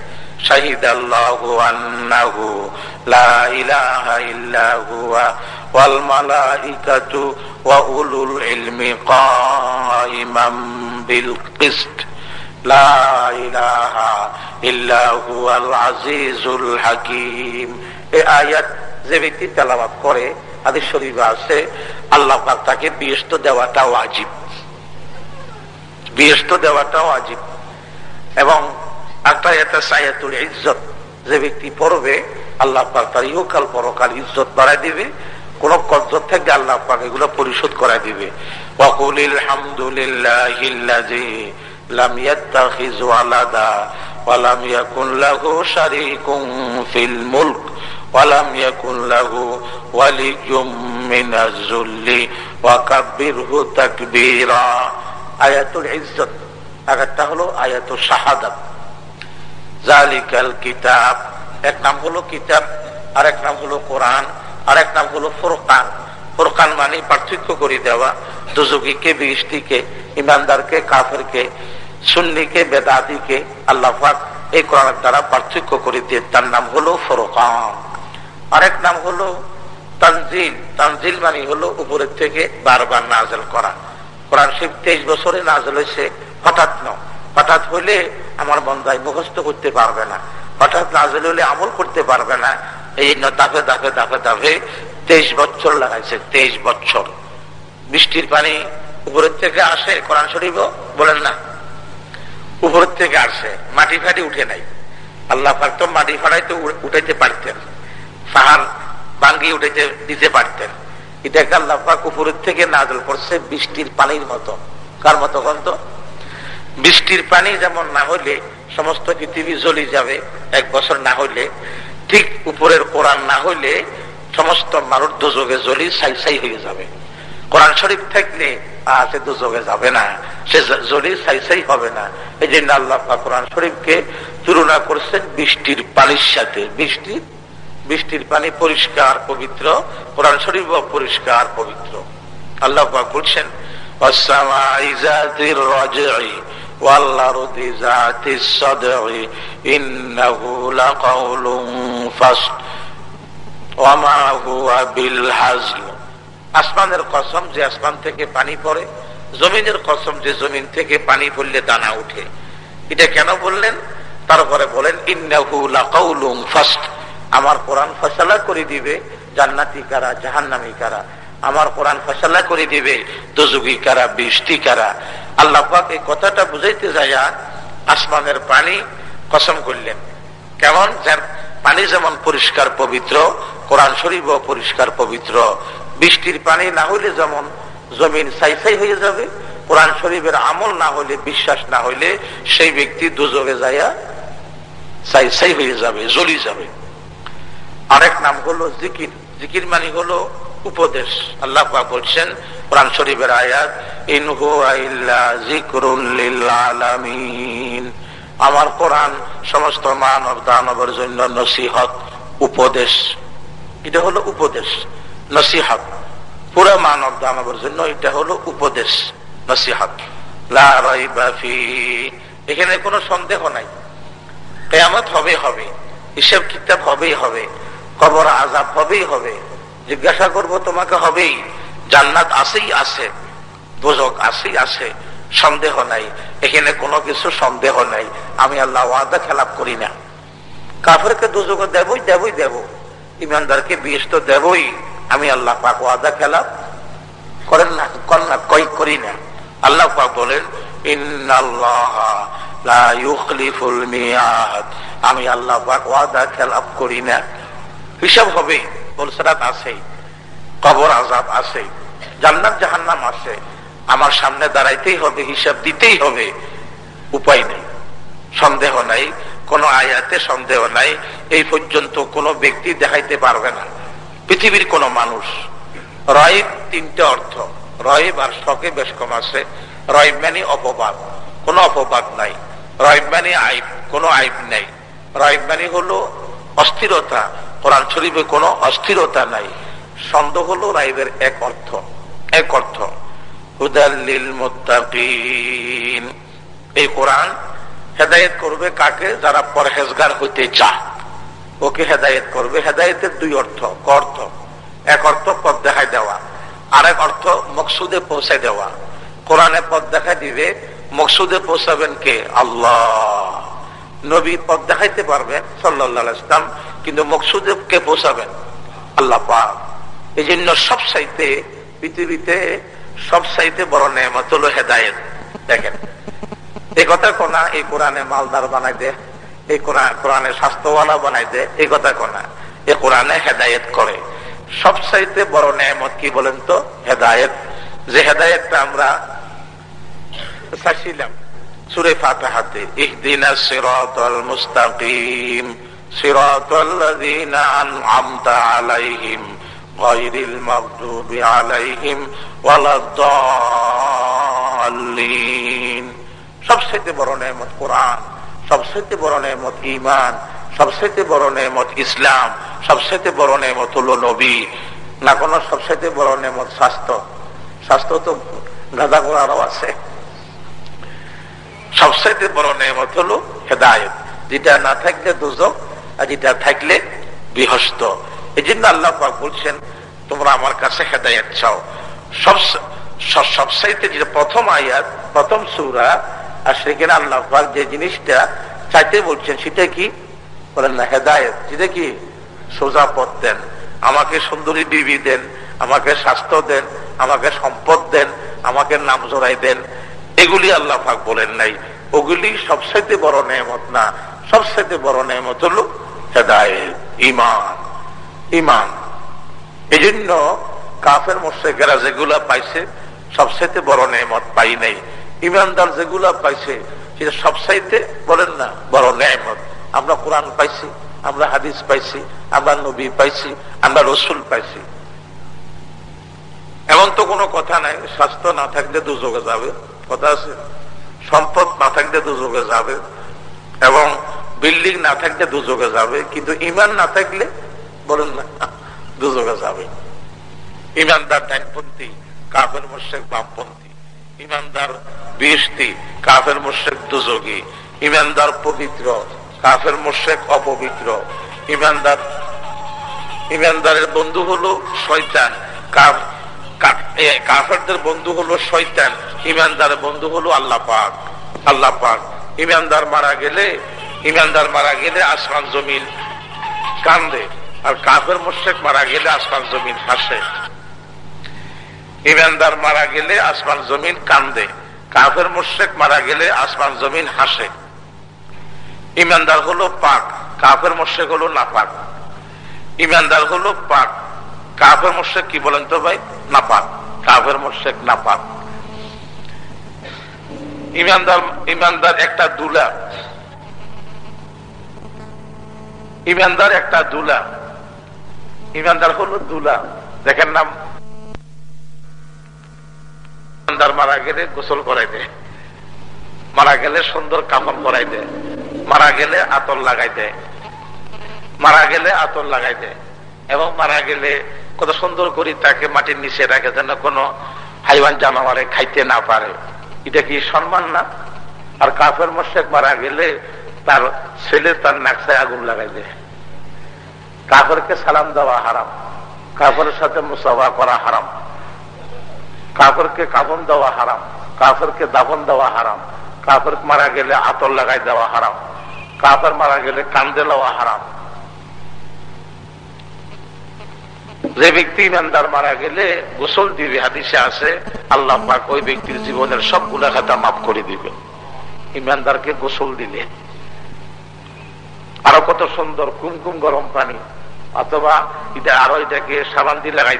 লা ইলাহা ইল্লা হুয়া ওয়াল মালাইকাতু ওয়া উলুল ইলমি কাইমাম বিল কিসত লা ইলাহা ইল্লা হুয়াল আজিজুল হাকীম এই আয়াত যে ব্যক্তি তেলাওয়াত করে আদি শরীফে আছে, আল্লাহ তাকে বিয়স্ত দেওয়াটাও আজীব বিয়স্ত দেওয়াটাও আজীব এবং ইজ্জত। যে ব্যক্তি পড়বে, আল্লাহ পাক তার ইহকাল পরকাল ইজ্জত বাড়াই দিবে। কোন কজ্জত থেকে আল্লাহ পাক এগুলো পরিশোধ করাই দিবে। ওয়াকুলিল লাম ইয়াত্তাখিজ ওয়ালাদা ওয়ালাম ইয়াকুন লাহু ফিল মুলক ওয়ালাম ইয়াকুন লাহু মিনাজ তাকবীরা। আয়াতুল ইজ্জত। হলো আয়াতুল শাহাদাত। জালিকাল কিতাব। এক নাম হলো কিতাব আর এক নাম হলো কোরআন আর এক নাম হলো ফোরকান। ফোরকান মানে পার্থক্য করে দেওয়া। ইমানদারকে, কাফেরকে, সুন্নিকে, বেদাদিকে আল্লাহ এই কোরআনের দ্বারা পার্থক্য করে দিয়ে তার নাম হলো ফোরকান। আরেক নাম হলো তানজিল। তানজিল মানে হলো উপরের থেকে বারবার নাজল করা। কোরআন শিব তেইশ বছরে নাজল হয়েছে, হঠাৎ ন হঠাৎ হইলে আমার বন্ধায় মুখস্থ করতে পারবে না। হঠাৎ নাজল হলে আমল করতে পারবে না। এই জন্য দাফে দাফে দাফে দাফে তেইশ বছর লাগাইছে, তেইশ বছর। বৃষ্টির পানি উপরের থেকে আসে, কোরআন শরীফ বলেন না? উপরের থেকে আসে, মাটি ফাটি উঠে নাই। আল্লাহ পাক তো মাটি ফাটাই তো উঠাইতে পারতেন, পাহাড় ভাঙ্গি উঠাইতে দিতে পারতেন। এটাকে আল্লাহ পাক উপরের থেকে নাজল করছে বৃষ্টির পানির মতো। কার মতো গন্ত বৃষ্টির পানি যেমন না হলে সমস্ত পৃথিবী জ্বলি যাবে, এক বছর না হইলে ঠিক উপরের কোরআন না হইলে সমস্ত মানুষ দুযোগে জ্বলি সাই সাই হয়ে যাবে। কোরআন শরীফ থাকলে সে দুযোগে যাবে না, সে জ্বলি সাই সাই হবে না। এই জন্য আল্লাহ কোরআন শরীফকে তুলনা করছেন বৃষ্টির পানির সাথে। বৃষ্টি, বৃষ্টির পানি পরিষ্কার, পবিত্র। কোরআন শরীফ পরিষ্কার, পবিত্র। আল্লাহ বলছেন والأرض ذات الصدع إنه لقول فصل وما هو بالحزل আসমানের কসম যে আসমান থেকে পানি পড়ে জমিনের কসম যে জমিন থেকে পানি পড়লে দানা উঠে এটা কেন বললেন তারপরে বলেন ইন্নাহু লাকাউলুম ফাস্ট আমার কোরআন ফসলা করে দিবে জান্নাতি কারা জাহান্নামী কারা আমার কোরআন ফসলা করে দিবে দজুগি কারা বৃষ্টি কারা আল্লাহ এই কথাটা বুঝাইতে যাইয়া আসমানের পানি কসম করলেন। কেমন? পানি যেমন পরিষ্কার পবিত্র, কোরআন শরীফ পরিষ্কার পবিত্র। বৃষ্টির পানি না হইলে যেমন জমিন সাই সাই হয়ে যাবে, কোরআন শরীফের আমল না হলে বিশ্বাস না হইলে সেই ব্যক্তি দুযোগে যাইয়া সাই সাই হয়ে যাবে, জ্বলি যাবে। আরেক নাম হলো জিকির। জিকির মানে হলো উপদেশ আল্লাহ বলছেন, কোরআন শরীফের আয়াত আলামিন। আমার কোরআন সমস্ত মানব দানবের জন্য নসিহত, উপদেশ। এটা হলো উপদেশ, নসিহত। পুরো মানব দানবের জন্য এটা হলো উপদেশ, নসিহত। এখানে কোনো সন্দেহ নাই। কেয়ামত হবে হবে হিসেব কিতাব হবেই হবে, কবর আজাব হবেই হবে। জিজ্ঞাসা করব, তোমাকে হবেই। জান্নাত আসেই আছে, দোজক আসেই আছে, সন্দেহ নাই। এখানে কোনো কিছু সন্দেহ নাই। আমি আল্লাহ ওয়াদা খেলাপ করি না। কাফেরকে দুযোগ দেবই দেবই দেব। ইমানদারকে বিষ তো দেবই। আমি আল্লাহ পাক ওয়াদা খেলাপ করেন না, কর না, কই করি না। আল্লাহ পাক বলেন আমি আল্লাহ পাক ওয়াদা খেলাপ করি না। হিসাব হবে বলসরাত আছে কবর আজাব আছে, জান্নাত, জাহান্নাম আছে। আমার সামনে দাঁড়াইতেই হবে, হিসাব দিতেই হবে। উপায় নেই, সন্দেহ নাই, কোন আয়াতে সন্দেহ নাই। এই পর্যন্ত কোন ব্যক্তি দেখাইতে পারবে না। পৃথিবীর কোন মানুষ, রয়েব তিনটে অর্থ। রয়েব আর শখে বেশ কম আছে। রয়েব মানে অপবাদ, কোন অপবাদ নাই। রয়েব মানে আইব, কোন আইব নেই। রয়েব মানে হলো অস্থিরতা কোরআন শরীফে কোনো অস্থিরতা নাই। সন্দেহ হলো রাইবের এক অর্থ। এক অর্থ হুদাল্লিল এই কোরআন হেদায়েত করবে কাকে? যারা পরহেজগার হইতে চায়। ওকে হেদায়েত করবে। হেদায়েতের দুই অর্থ অর্থ। এক অর্থ, পথ দেখাই দেওয়া। আর এক অর্থ, মকসুদে পৌঁছে দেওয়া। কোরআনে পথ দেখা দিবে, মকসুদে পৌঁছাবেন কে? আল্লাহ। নবী পথ দেখাইতে পারবেন সাল্লাহ কিন্তু মকসুদে কে পৌঁছাবেন আল্লাহ পাক। এই জন্য সব সাইতে পৃথিবীতে সব সাইতে বড় নেমত হলো হেদায়ত। দেখেন এই কথা কোনা এই কোরআনে মালদার বানাই দে, এই কোরআনে স্বাস্থ্যওয়ালা বানাই দে এই কথা কোনা এই কোরআনে হেদায়ত করে। সব সাইতে বড় নেমত কি বলেন তো? হেদায়ত। যে হেদায়তটা আমরা চাইছিলাম সুরে ফাতাহাতে, ইহদিনা সিরাতাল আলাইহিম বড় নেয়ামত কোরআন সবচেয়ে বড় নেয়ামত ঈমান সবচেয়ে বড় ইসলাম বড় হলো নবী। না কোনো সবচেয়ে বড় নেয়ামত স্বাস্থ্য। স্বাস্থ্য তো গাদা গোড়ারও আছে। সবচাইতে বড় নেমত হলো হেদায়ত। যেটা না থাকলে দুজক আর যেটা থাকলে বিহস্ত। এই জন্য আল্লাহ বলছেন, তোমরা আমার কাছে হেদায়ত চাও। সব সবসাইতে যেটা প্রথম আয়াত, প্রথম সৌরা, আর সেখানে আল্লাহ যে জিনিসটা চাইতে বলছেন, সেটা কি? বলেন না, হেদায়ত। যেটা কি? সোজা পথ দেন। আমাকে সুন্দরী বিবি দেন, আমাকে স্বাস্থ্য দেন, আমাকে সম্পদ দেন, আমাকে নাম জোড়াই দেন। এগুলি আল্লাহ পাক বলেন নাই। ওগুলি সবসাইতে বড় নেমত না। সবসাইতে বড় নেমত হলো হেদায়ত ইমান ইমান এই জন্য কাফের মোর্শেকেরা যেগুলা পাইছে সবসাইতে বড় নেমত পাই নাই। ইমানদার যেগুলা পাইছে সেটা সবসাইতে বলেন না, বড় নেমত। আমরা কোরআন পাইছি, আমরা হাদিস পাইছি, আমরা নবী পাইছি, আমরা রসুল পাইছি। এমন তো কোনো কথা নাই, স্বাস্থ্য না থাকলে দুযোগে যাবে। কথা আছে? সম্পদ না থাকলে দুযোগে যাবে এবং বিল্ডিং না থাকলে দুযোগে যাবে, কিন্তু ইমান না থাকলে বলেন না দুযোগে যাবে। ইমানদার ডাইনপন্থী কাফের মোশেক বামপন্থী। ইমানদার বৃষ্টি কাফের মোশেক দুযোগী ইমানদার পবিত্র, কাফের মোশেক অপবিত্র। ইমানদার, ইমানদারের বন্ধু হলো শয়তান, কাফ কাফেরদের বন্ধু হলো শৈতান ইমানদার বন্ধু হলো আল্লাহ পাক আল্লাহ পাক। ইমানদার মারা গেলে, ইমানদার মারা গেলে আসমান জমিন কান্দে, আর কাফের মোশেক মারা গেলে আসমান জমিন হাসে ইমানদার মারা গেলে আসমান জমিন কান্দে, কাফের মোশেক মারা গেলে আসমান জমিন হাসে। ইমানদার হলো পাক, কাফের মোশেক হলো না পাক ইমানদার হলো পাক কাফের মোশেক কি বলেন তো ভাই? না পাক কাফের মোশেক না পাক ইমানদার ইমানদার একটা দুলা। ইমানদার একটা দুলা। ইমানদার হলো দুলা। দেখেন নাম। ইমানদার মারা গেলে গোসল করাই দেয়। মারা গেলে সুন্দর কাপড় করাই দেয়। মারা গেলে আতর লাগাই দেয়। মারা গেলে আতর লাগাই দেয়। এবং মারা গেলে কত সুন্দর করে তাকে মাটির নিচে রাখে যেন কোনো হাইওয়ান জানোয়ারে খাইতে না পারে। এটা কি সম্মান না? আর কাফের মোশেক মারা গেলে তার ছেলে তার নাকসায় আগুন লাগাই দেয়। কাফেরকে সালাম দেওয়া হারাম। কাফের সাথে মুসাফা করা হারাম। কাফেরকে কাফন দেওয়া হারাম। কাফেরকে দাফন দেওয়া হারাম। কাফের মারা গেলে আতর লাগাই দেওয়া হারাম। কাফের মারা গেলে কান্দে দেওয়া হারাম। যে ব্যক্তি ইমানদার মারা গেলে গোসল দিবে, হাদিসে আছে, আল্লাহ পাক ওই ব্যক্তির জীবনের সব গুণাখাতা মাফ করে দিবে। ইমানদারকে গোসল দিলে। আরও কত সুন্দর কুমকুম গরম পানি। অথবা এটা আরও এটাকে সাবান দিয়ে লাগাই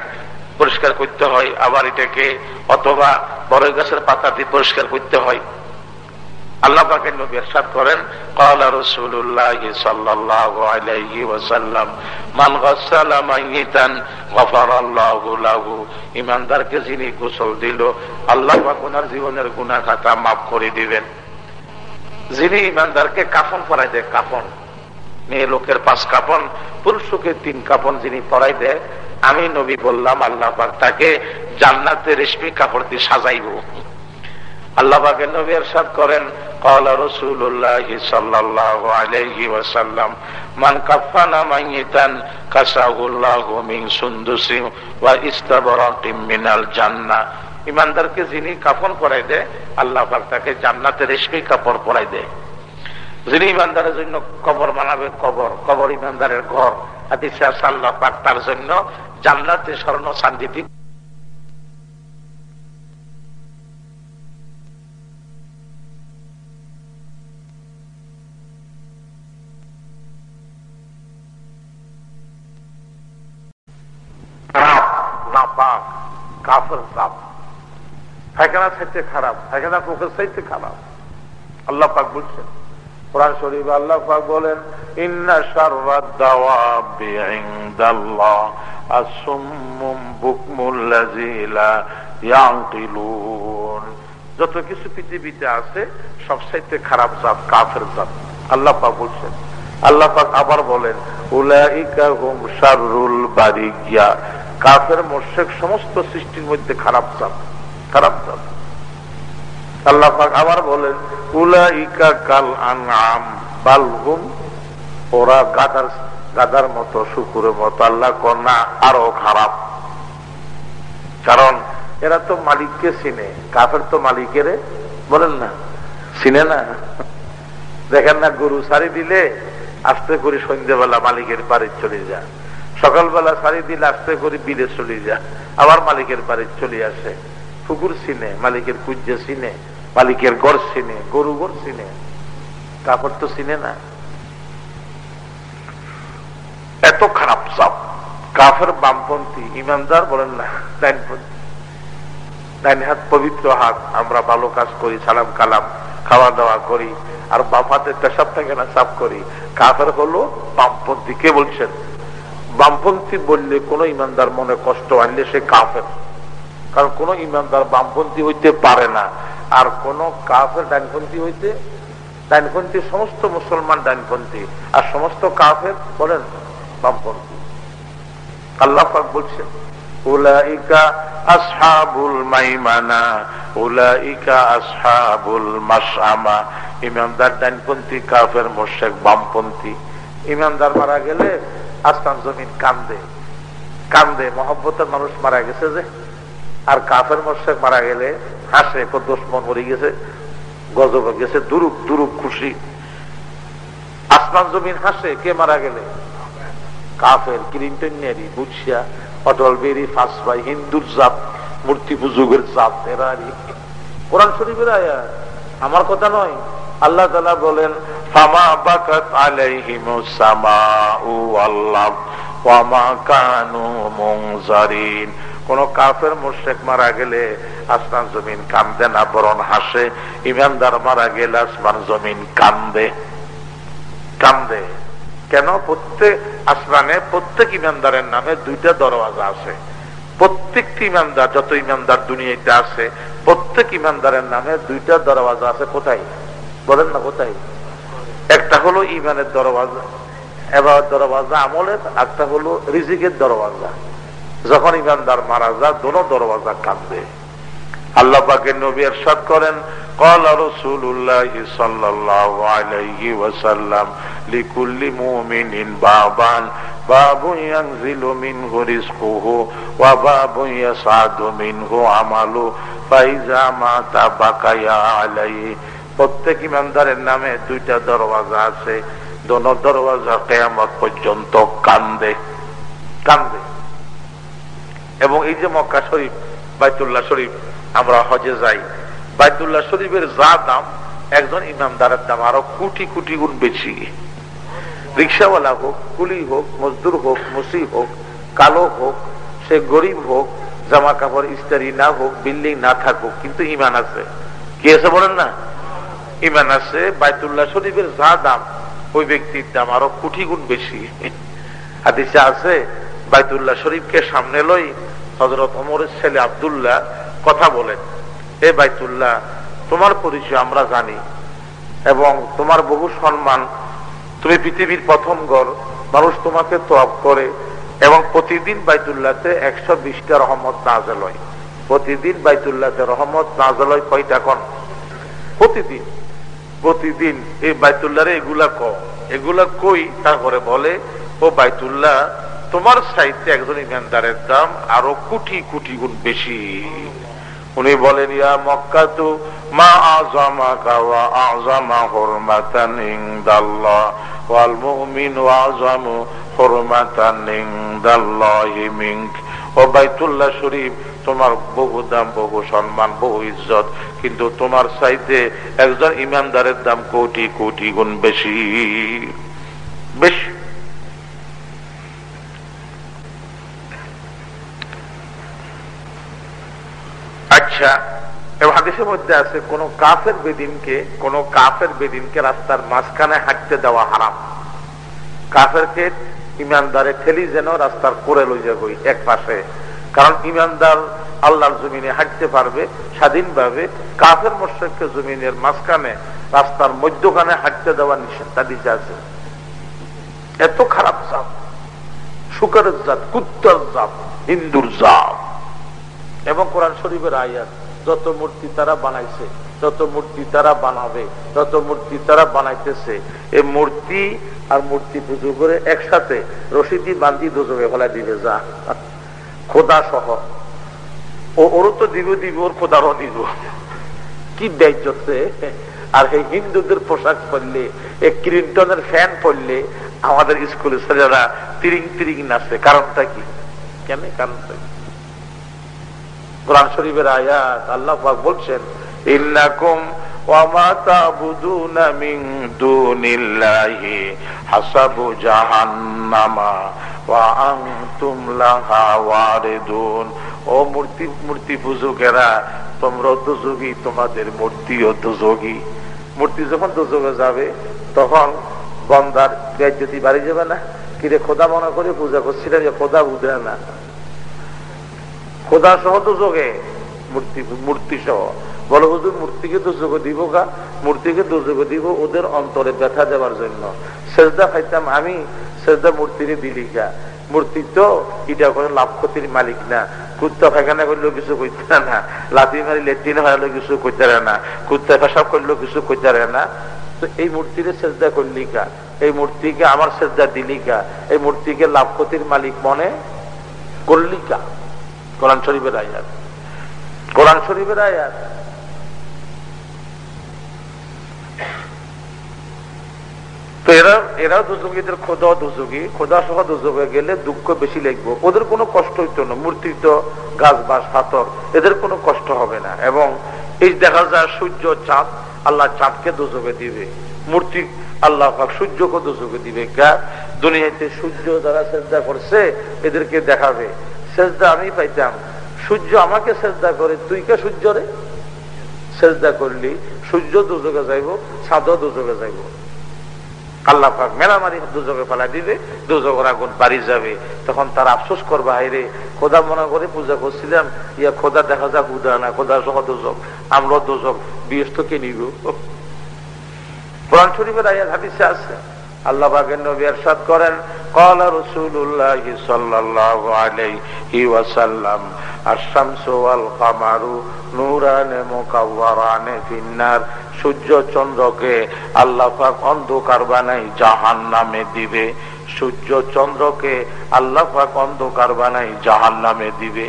পরিষ্কার করতে হয়, আবার এটাকে অথবা বড় গাছের পাতা দিয়ে পরিষ্কার করতে হয়। আল্লাহ পাকের নবী করেন ইমানদারকে যিনি গোসল দিল, আল্লাহ পাক ওনার জীবনের গুনাহ খাতা maaf করে দিবেন। যিনি ইমানদারকে কাফন পরাই দেয়, কাফন। মেয়ে লোকের পাঁচ কাপন পুরুষকে তিন কাপন যিনি পরাই দেয়, আমি নবী বললাম, আল্লাহ পাক তাকে জান্নাতে রেশমি কাপড় দিয়ে সাজাইব। আল্লাহ পাকের নবী এরশাদ করেন قال رسول الله صلى الله عليه وسلم من كفن ميتا كساه الله من سندس واستبرق من الجنه ইমানদারকে যিনি কাফন পরাই দেয় আল্লাহ পাক তাকে জান্নাতে রেশমি কাপড় পরাই দেয় যিনি ইমানদারের জন্য কবর বানাবে কবর কবর ইমানদারের ঘর হাদিসে আল্লাহ পাক তার জন্য জান্নাতে স্বর্ণ শান্তি চাইতে খারাপ পায়খানা পোকের চাইতে খারাপ। আল্লাহ পাক বলছেন, কোরআন শরীফ আল্লাহ পাক বলেন, ইন্না শাররাদ দাওয়াবি ইনদাল্লাহ আসুম্মুম বুকমুল্লাযী লা ইয়াকিলুন যত কিছু পৃথিবীতে আছে সবচাইতে খারাপ জাত কাফের জাত। আল্লাহ পাক বলছেন, আল্লাহ পাক আবার বলেন, উলাইকা হুম শাররুল বারিয়া। কাফের মোশেক সমস্ত সৃষ্টির মধ্যে খারাপ জাত খারাপ জাত। আল্লাহ পাক আবার বলেন, উলাইকা কাল আনআম বালহুম ওরা গাদার গাদার মতো শুকুরের মতো আল্লাহ কন্যা আরও খারাপ। কারণ এরা তো মালিককে চিনে, কাফের তো মালিকের, বলেন না? চিনে না? দেখেন না, গরু সারি দিলে আস্তে করে সন্ধ্যেবেলা মালিকের বাড়ি চলে যায় সকালবেলা সারি দিলে আস্তে করে বিলে চলে যায় আবার মালিকের বাড়ি চলে আসে। পুকুর চিনে, মালিকের কুজ্জে চিনে। মালিকের গড় চিনে, গরু গড় চিনে, কাপড় তো চিনে না। এত খারাপ সব। কাফের বামপন্থী, ইমানদার বলেন না ডাইনপন্থী ডাইন হাত পবিত্র হাত, আমরা ভালো কাজ করি, সালাম কালাম খাওয়া দাওয়া করি, আর বাপাতে পেশাব থাকে না সাফ করি। কাফের হলো বামপন্থী, কে বলছেন? বামপন্থী বললে কোন ইমানদার মনে কষ্ট আনলে সে কাফের। কারণ কোন ইমানদার বামপন্থী হইতে পারে না। আর কোন কাফের ডাইনপন্থী হইতে ডাইনপন্থী সমস্ত মুসলমান ডাইনপন্থী আর সমস্ত কাফের বলেন বামপন্থী। আল্লাহ বলছেন মোশেক, বামপন্থী। ইমানদার মারা গেলে জমিন কান্দে। কান্দে মানুষ মারা গেছে যে। আর কাফের মোশেক মারা গেলে হাসে দোষ মন মরে গেছে, গজব গেছে, দুরুপ দুরুপ খুশি। আসমান জমিন হাসে কে মারা গেলে? কাফের ক্লিন্টনিয়ারি বুঝিয়া অটল বেরি ফাঁস ভাই, হিন্দুর জাত, মূর্তি পুজুগের জাত এরা কোরআন শরীফের আয়া আমার কথা নয়। আল্লাহ তালা বলেন, ফামা বাকাত আলাইহিম সামা ও আল্লাহ ওয়ামা কানু মুনজারিন। কোন কাফের মোশেক মারা গেলে আসমান জমিন কান্দে না বরণ হাসে, ইমানদার মারা গেলে আসমান জমিন কান্দে। কান্দে। কেন? প্রত্যেক আসমানে প্রত্যেক ইমানদারের নামে দুইটা দরওয়াজা আছে। প্রত্যেকটি ইমানদার, যত ইমানদার দুনিয়াতে আছে, প্রত্যেক ইমানদারের নামে দুইটা দরওয়াজা আছে। কোথায়? বলেন না কোথায়? একটা হলো ইমানের দরওয়াজা, এবার দরওয়াজা আমলের একটা হলো রিজিকের দরওয়াজা। যখন ইমানদার মারা যায় দোনো দরওয়াজা কাঁদবে আল্লাহ পাকে নবী এরশাদ করেন قال رسول الله صلى الله عليه وسلم لكل مؤمن بابا باب ينزل منه رزقه وباب يصعد منه عمله فإذا مات بقي عليه প্রত্যেক ইমানদারের নামে দুইটা দরওয়াজা আছে দোনো দরওয়াজা কেয়ামত পর্যন্ত কান্দে কান্দে এবং এই যে মক্কা শরীফ, বাইতুল্লাহ শরীফ, আমরা হজে যাই। বাইতুল্লাহ শরীফের যা দাম, একজন ইমানদারের দাম আরও কোটি কোটি গুণ বেশি। রিক্সাওয়ালা হোক, কুলি হোক, মজদুর হোক মুসি হোক, কালো হোক, সে গরিব হোক জামা কাপড় ইস্তারি না হোক, বিল্ডিং না থাকুক, কিন্তু ইমান আছে। কি আছে বলেন না? ইমান আছে, বাইতুল্লাহ শরীফের যা দাম, ওই ব্যক্তির দাম আরও কোটি গুণ বেশি। হাদিসে আছে, বাইতুল্লাহ শরীফকে সামনে লই হজরত অমরের ছেলে আবদুল্লাহ কথা বলেন এ বাইতুল্লাহ, তোমার পরিচয় আমরা জানি এবং তোমার বহু সম্মান। তুমি পৃথিবীর প্রথম গড় মানুষ তোমাকে তপ করে এবং প্রতিদিন বাইতুল্লাতে একশো বিশটা রহমত নাজল হয়। প্রতিদিন বাইতুল্লাহতে রহমত নাজল হয় কয়টা কন? প্রতিদিন প্রতিদিন। এই বাইতুল্লাহরে এগুলা ক? এগুলা কই? তারপরে বলে, ও বাইতুল্লাহ তোমার সাহিত্যে একজন ইমানদারের দাম আরও কোটি কোটি গুণ বেশি। উনি বলেন, ইয়া মক্কা তো মা আজামা কাওয়া আজামা হরমাতান ইনদাল্লাহ ওয়াল মুমিন হরমাতান ও বাইতুল্লাহ শরীফ, তোমার বহু দাম, বহু সম্মান, বহু ইজ্জত, কিন্তু তোমার চাইতে একজন ইমানদারের দাম কোটি কোটি গুণ বেশি। বেশি। আচ্ছা এবং হাদিসের মধ্যে আছে, কোন কাফের বেদিনকে, কোন কাফের বেদিনকে রাস্তার মাঝখানে হাঁটতে দেওয়া হারাম। কাফেরকে ইমানদারে ঠেলি যেন রাস্তার করে লই যাবই এক পাশে। কারণ ইমানদার আল্লাহর জমিনে হাঁটতে পারবে স্বাধীনভাবে, কাফের মোর্শেককে জমিনের মাঝখানে, রাস্তার মধ্যখানে হাঁটতে দেওয়া নিষেধটা দিতে আছে। এত খারাপ জাত। শুকরের জাত, কুত্তর জাত, হিন্দুর জাত। এবং কোরআন শরীফের আয়াত, যত মূর্তি তারা বানাইছে, যত মূর্তি তারা বানাবে, যত মূর্তি তারা বানাইতেছে, এই মূর্তি আর মূর্তি পুজো করে একসাথে রশিদি বান্দি দুজকে ফেলা দিবে, যা। খোদা সহ। ও ওরও তো দিব দিব, ওর খোদারও দিব। কি দায়িত্বে আর এই হিন্দুদের পোশাক পরলে, এই ক্রিন্টনের ফ্যান পরলে আমাদের স্কুলের ছেলেরা তিরিং তিরিং নাচে। কারণটা কি? কেন? কারণটা কি? কোরআন শরীফের আয়াত আল্লাহ বলছেন, ইন্নাকুম ওয়ামা ও মূর্তি মূর্তি দুযোগী মূর্তি যখন দুযোগে যাবে, তখন বন্দার যদি বাড়ি যাবে না, কিরে খোদা মনে করে পূজা করছিলেন যে খোদা বুঝে না। খোদা সহ তো যোগে, মূর্তি মূর্তি সহ। বলো হুজুর, মূর্তিকে তো যোগ দিব গা মূর্তিকে তো যোগ দিব ওদের অন্তরে ব্যথা দেওয়ার জন্য। সেজদা খাইতাম আমি, সেজদা মূর্তিরে দিলি গা মূর্তি তো এটা কোনো লাভ ক্ষতির মালিক না। কুত্তা ফাঁকানা করলেও কিছু করতে না। লাথি মারি লেট্রিন হারালো কিছু করতে না। কুত্তা পেশাব করলেও কিছু করতে না। তো এই মূর্তিরে সেজদা করলি কা? এই মূর্তিকে আমার সেজদা দিলি কা? এই মূর্তিকে লাভ ক্ষতির মালিক মনে করলি কা? কোরআন শরীফের আয়াত। কোরআন শরীফের আয়াত। এরা খোদা দুযোগী খোদা সহ দুযোগে গেলে দুঃখ বেশি ওদের কোনো কষ্ট হইতো না। গাছ বাস এদের কোনো কষ্ট হবে না। এবং এই দেখা যায় সূর্য চাঁদ, আল্লাহ চাঁদকে দুযোগে দিবে। মূর্তি আল্লাহ সূর্যকে দুযোগে দিবে। দুনিয়াতে সূর্য যারা চেষ্টা করছে, এদেরকে দেখাবে। সেজদা আমি পাইতাম। সূর্য আমাকে চেষ্টা করে, তুই কে সূর্য রে? চেষ্টা করলি, সূর্য দুযোগে যাইব ছাদও দুযোগে যাইব। আল্লাহ পাক মেলামারি দুযোগে ফেলা দিবে দুযোগের আগুন বাড়ি যাবে। তখন তার আফসোস করবে হাইরে খোদা মনে করে পূজা করছিলাম, ইয়া খোদা দেখা যাক উদা না, খোদা সহ দুযোগ আমরা দুযোগ বিয়স্ত কে নিব। কোরআন শরীফের আয়াত, হাদিসে আছে। আল্লাহ বাগের নবী এরশাদ করেন قال رسول الله صلى الله عليه وسلم الشمس والقمر نوران مكوران في النار সূর্য চন্দ্রকে আল্লাহ পাক অন্ধকার বানাই জাহান নামে দিবে সূর্য চন্দ্রকে আল্লাহ পাক অন্ধকার বানাই জাহান নামে দিবে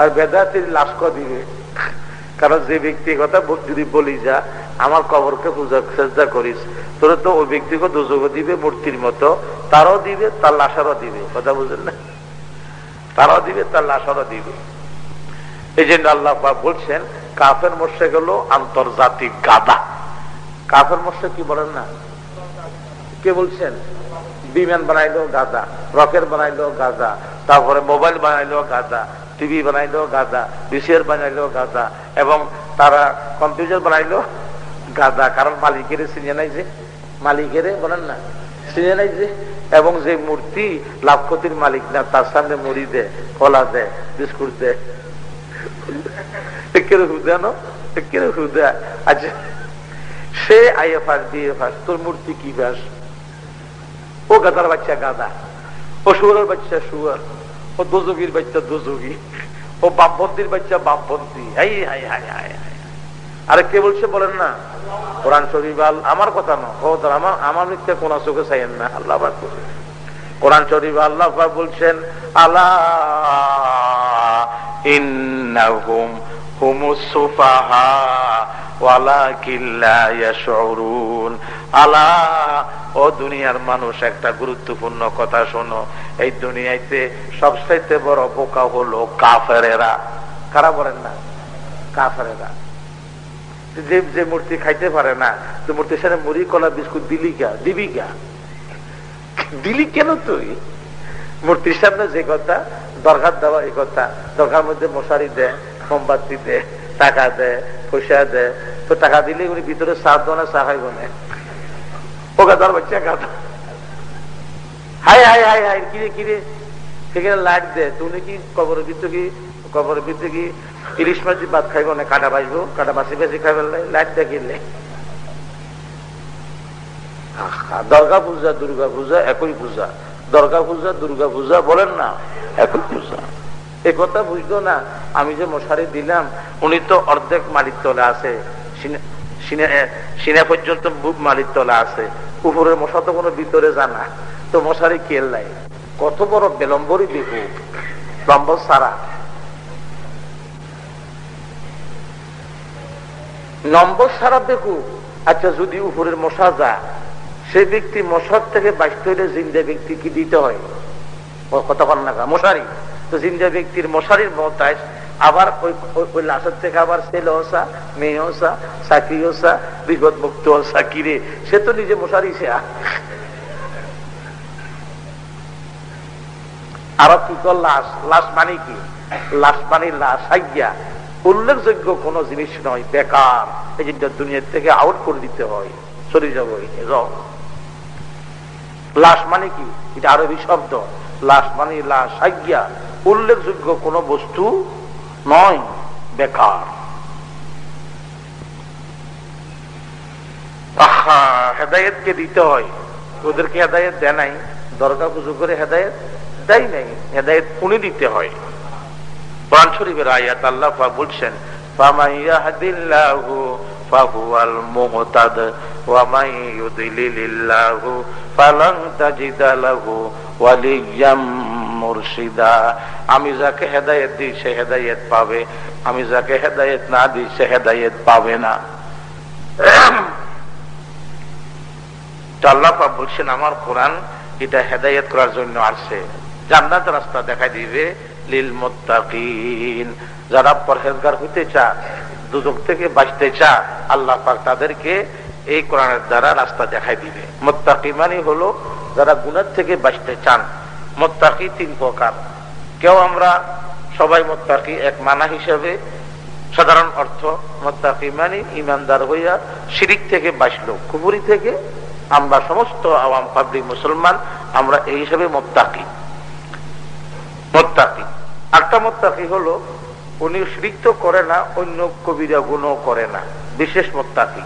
আর বেদাতির লাস্ক দিবে কারণ যে ব্যক্তি কথা যদি বলি যা আমার কবরকে পূজা চেষ্টা করিস তোরা তো ওই ব্যক্তিকে দুযোগ দিবে, মূর্তির মতো। তারও দিবে, তার লাশারও দিবে। কথা বুঝলেন না? তারাও দিবে, তার লাশারও দিবে। এই জন্য আল্লাহ বলছেন, কাফের মোর্শে গেল আন্তর্জাতিক গাদা। কাফের মোর্শে কি বলেন না? কে বলছেন? বিমান বানাইলো গাদা, রকেট বানাইলো গাদা, তারপরে মোবাইল বানাইলো গাদা, টিভি বানাইলো গাদা বিসিআর বানাইলো গাদা, এবং তারা কম্পিউটার বানাইলো গাদা, কারণ মালিকের চিনে নাই যে। মালিকের বলেন না চিনে নাই যে? এবং যে মূর্তি লাভ ক্ষতির মালিক না, তার সামনে মুড়ি দে, কলা দে, বিস্কুট দে। আচ্ছা সে তোর মূর্তি কি ফাঁস? ও গাদার বাচ্চা গাদা, ও বাচ্চা ও বাচ্চা ও বাচ্চা বামপন্থী। হাই হাই হাই হাই। আরে কে বলছে বলেন না? কোরআন শরীফ আল আমার কথা না ও আমার আমার মিথ্যা কোন চোখে চাইেন না। আল্লাহ কোরআন শরীফ আল্লাহ বলছেন আল্লাহ ইন্নাহুম আলা, ও দুনিয়ার মানুষ, একটা গুরুত্বপূর্ণ কথা শোনো। এই দুনিয়াতে সবচাইতে বড় বোকা হলো কাফেরেরা। কারা বলেন না? কাফেরেরা। যে যে মূর্তি খাইতে পারে না তো মূর্তির সাথে মুড়ি, কলা, বিস্কুট দিলি গা দিবি গা দিলি কেন তুই? মূর্তির সামনে যে কথা দরকার দেওয়া এই কথা। দরকার মধ্যে মশারি দেয় মোমবাতি দে, টাকা দেয় পয়সা দেয় তো টাকা দিলে উনি ভিতরে সার দোনা চা খাইব না ও গাদার বাচ্চা গাদা হাই হাই হাই হাই কিরে কিরে? সেখানে লাইট দেয় তুমি কি কবরের ভিতরে কি কবরের ভিতরে কি ইলিশ মাছ ভাত খাইব, না কাটা বাঁচবো? কাটা বাঁচি বাঁচি খাইবে, লাইট দেখিলে। দর্গা পূজা, দুর্গা পূজা, একই পূজা। দর্গা পূজা, দুর্গা পূজা বলেন না, একই পূজা। এ কথা বুঝতো না, আমি যে মশারি দিলাম, উনি তো অর্ধেক মালিক তলে আছে। সিনে পর্যন্ত বুক মালিক তলে আছে। উপরের মশা তো কোনো ভিতরে জানা তো মশারি কেল নাই কত বড় বিলম্বরই বিকু লম্বর সারা। নম্বর সারা দেখু। আচ্ছা যদি উপরের মশা যা সে ব্যক্তি মশার থেকে বাঁচতে হলে জিন্দা ব্যক্তি কি দিতে হয়? কতক্ষণ না মশারি। তো জিন্দা ব্যক্তির মশারির আবার ওই লাশের থেকে আবার ছেলে হসা, মেয়ে হসা, চাকরি হসা, বিপদ মুক্ত হসা কিরে সে তো নিজে মশারি সে। আরও কি কর লাশ? লাশ মানে কি? লাশ মানে লাশ, হাইয়া। উল্লেখযোগ্য কোন জিনিস নয়, বেকার। এই জিনিসটা দুনিয়ার থেকে আউট করে দিতে হয়, চলে যাব লাশ মানে কি? এটা আরবি শব্দ। লাশ মানে লাশ হাইয়া উল্লেখযোগ্য কোন বস্তু নয়, বেকার। হেদায়তকে দিতে হয়? ওদেরকে হেদায়ত দেয় নাই। দরকার পুজো করে হেদায়ত দেয় নাই। হেদায়ত উনি দিতে হয়। কোরআন শরীফের আয়াত আল্লাহ বলছেন আমি যাকে হেদায়েত দিই, সে হেদায়েত পাবে। আমি যাকে হেদায়েত না দিই, সে হেদায়েত পাবে না। আল্লাহ বলছেন, আমার কোরআন এটা হেদায়ত করার জন্য আসছে জান্নাত রাস্তা দেখা দিবে যারা পরহেজগার হইতে চা দুদক থেকে বাঁচতে চা আল্লাহ পাক তাদেরকে এই কোরআনের দ্বারা রাস্তা দেখাই দিবে। মোত্তাকি মানে হলো যারা গুণের থেকে বাঁচতে চান। মোত্তাকি তিন প্রকার। কেউ আমরা সবাই মোত্তাকি এক মানা হিসাবে। সাধারণ অর্থ, মোত্তাকি মানে ইমানদার হইয়া শিরিক থেকে বাঁচলো, কুবুরি থেকে। আমরা সমস্ত আওয়াম পাবলিক মুসলমান, আমরা এই হিসাবে মোত্তাকি। মোত্তাকি। একটা মোত্তাকি হলো, উনি তো করে না, অন্য কবিরা গুণও করে না। বিশেষ মোত্তাকি।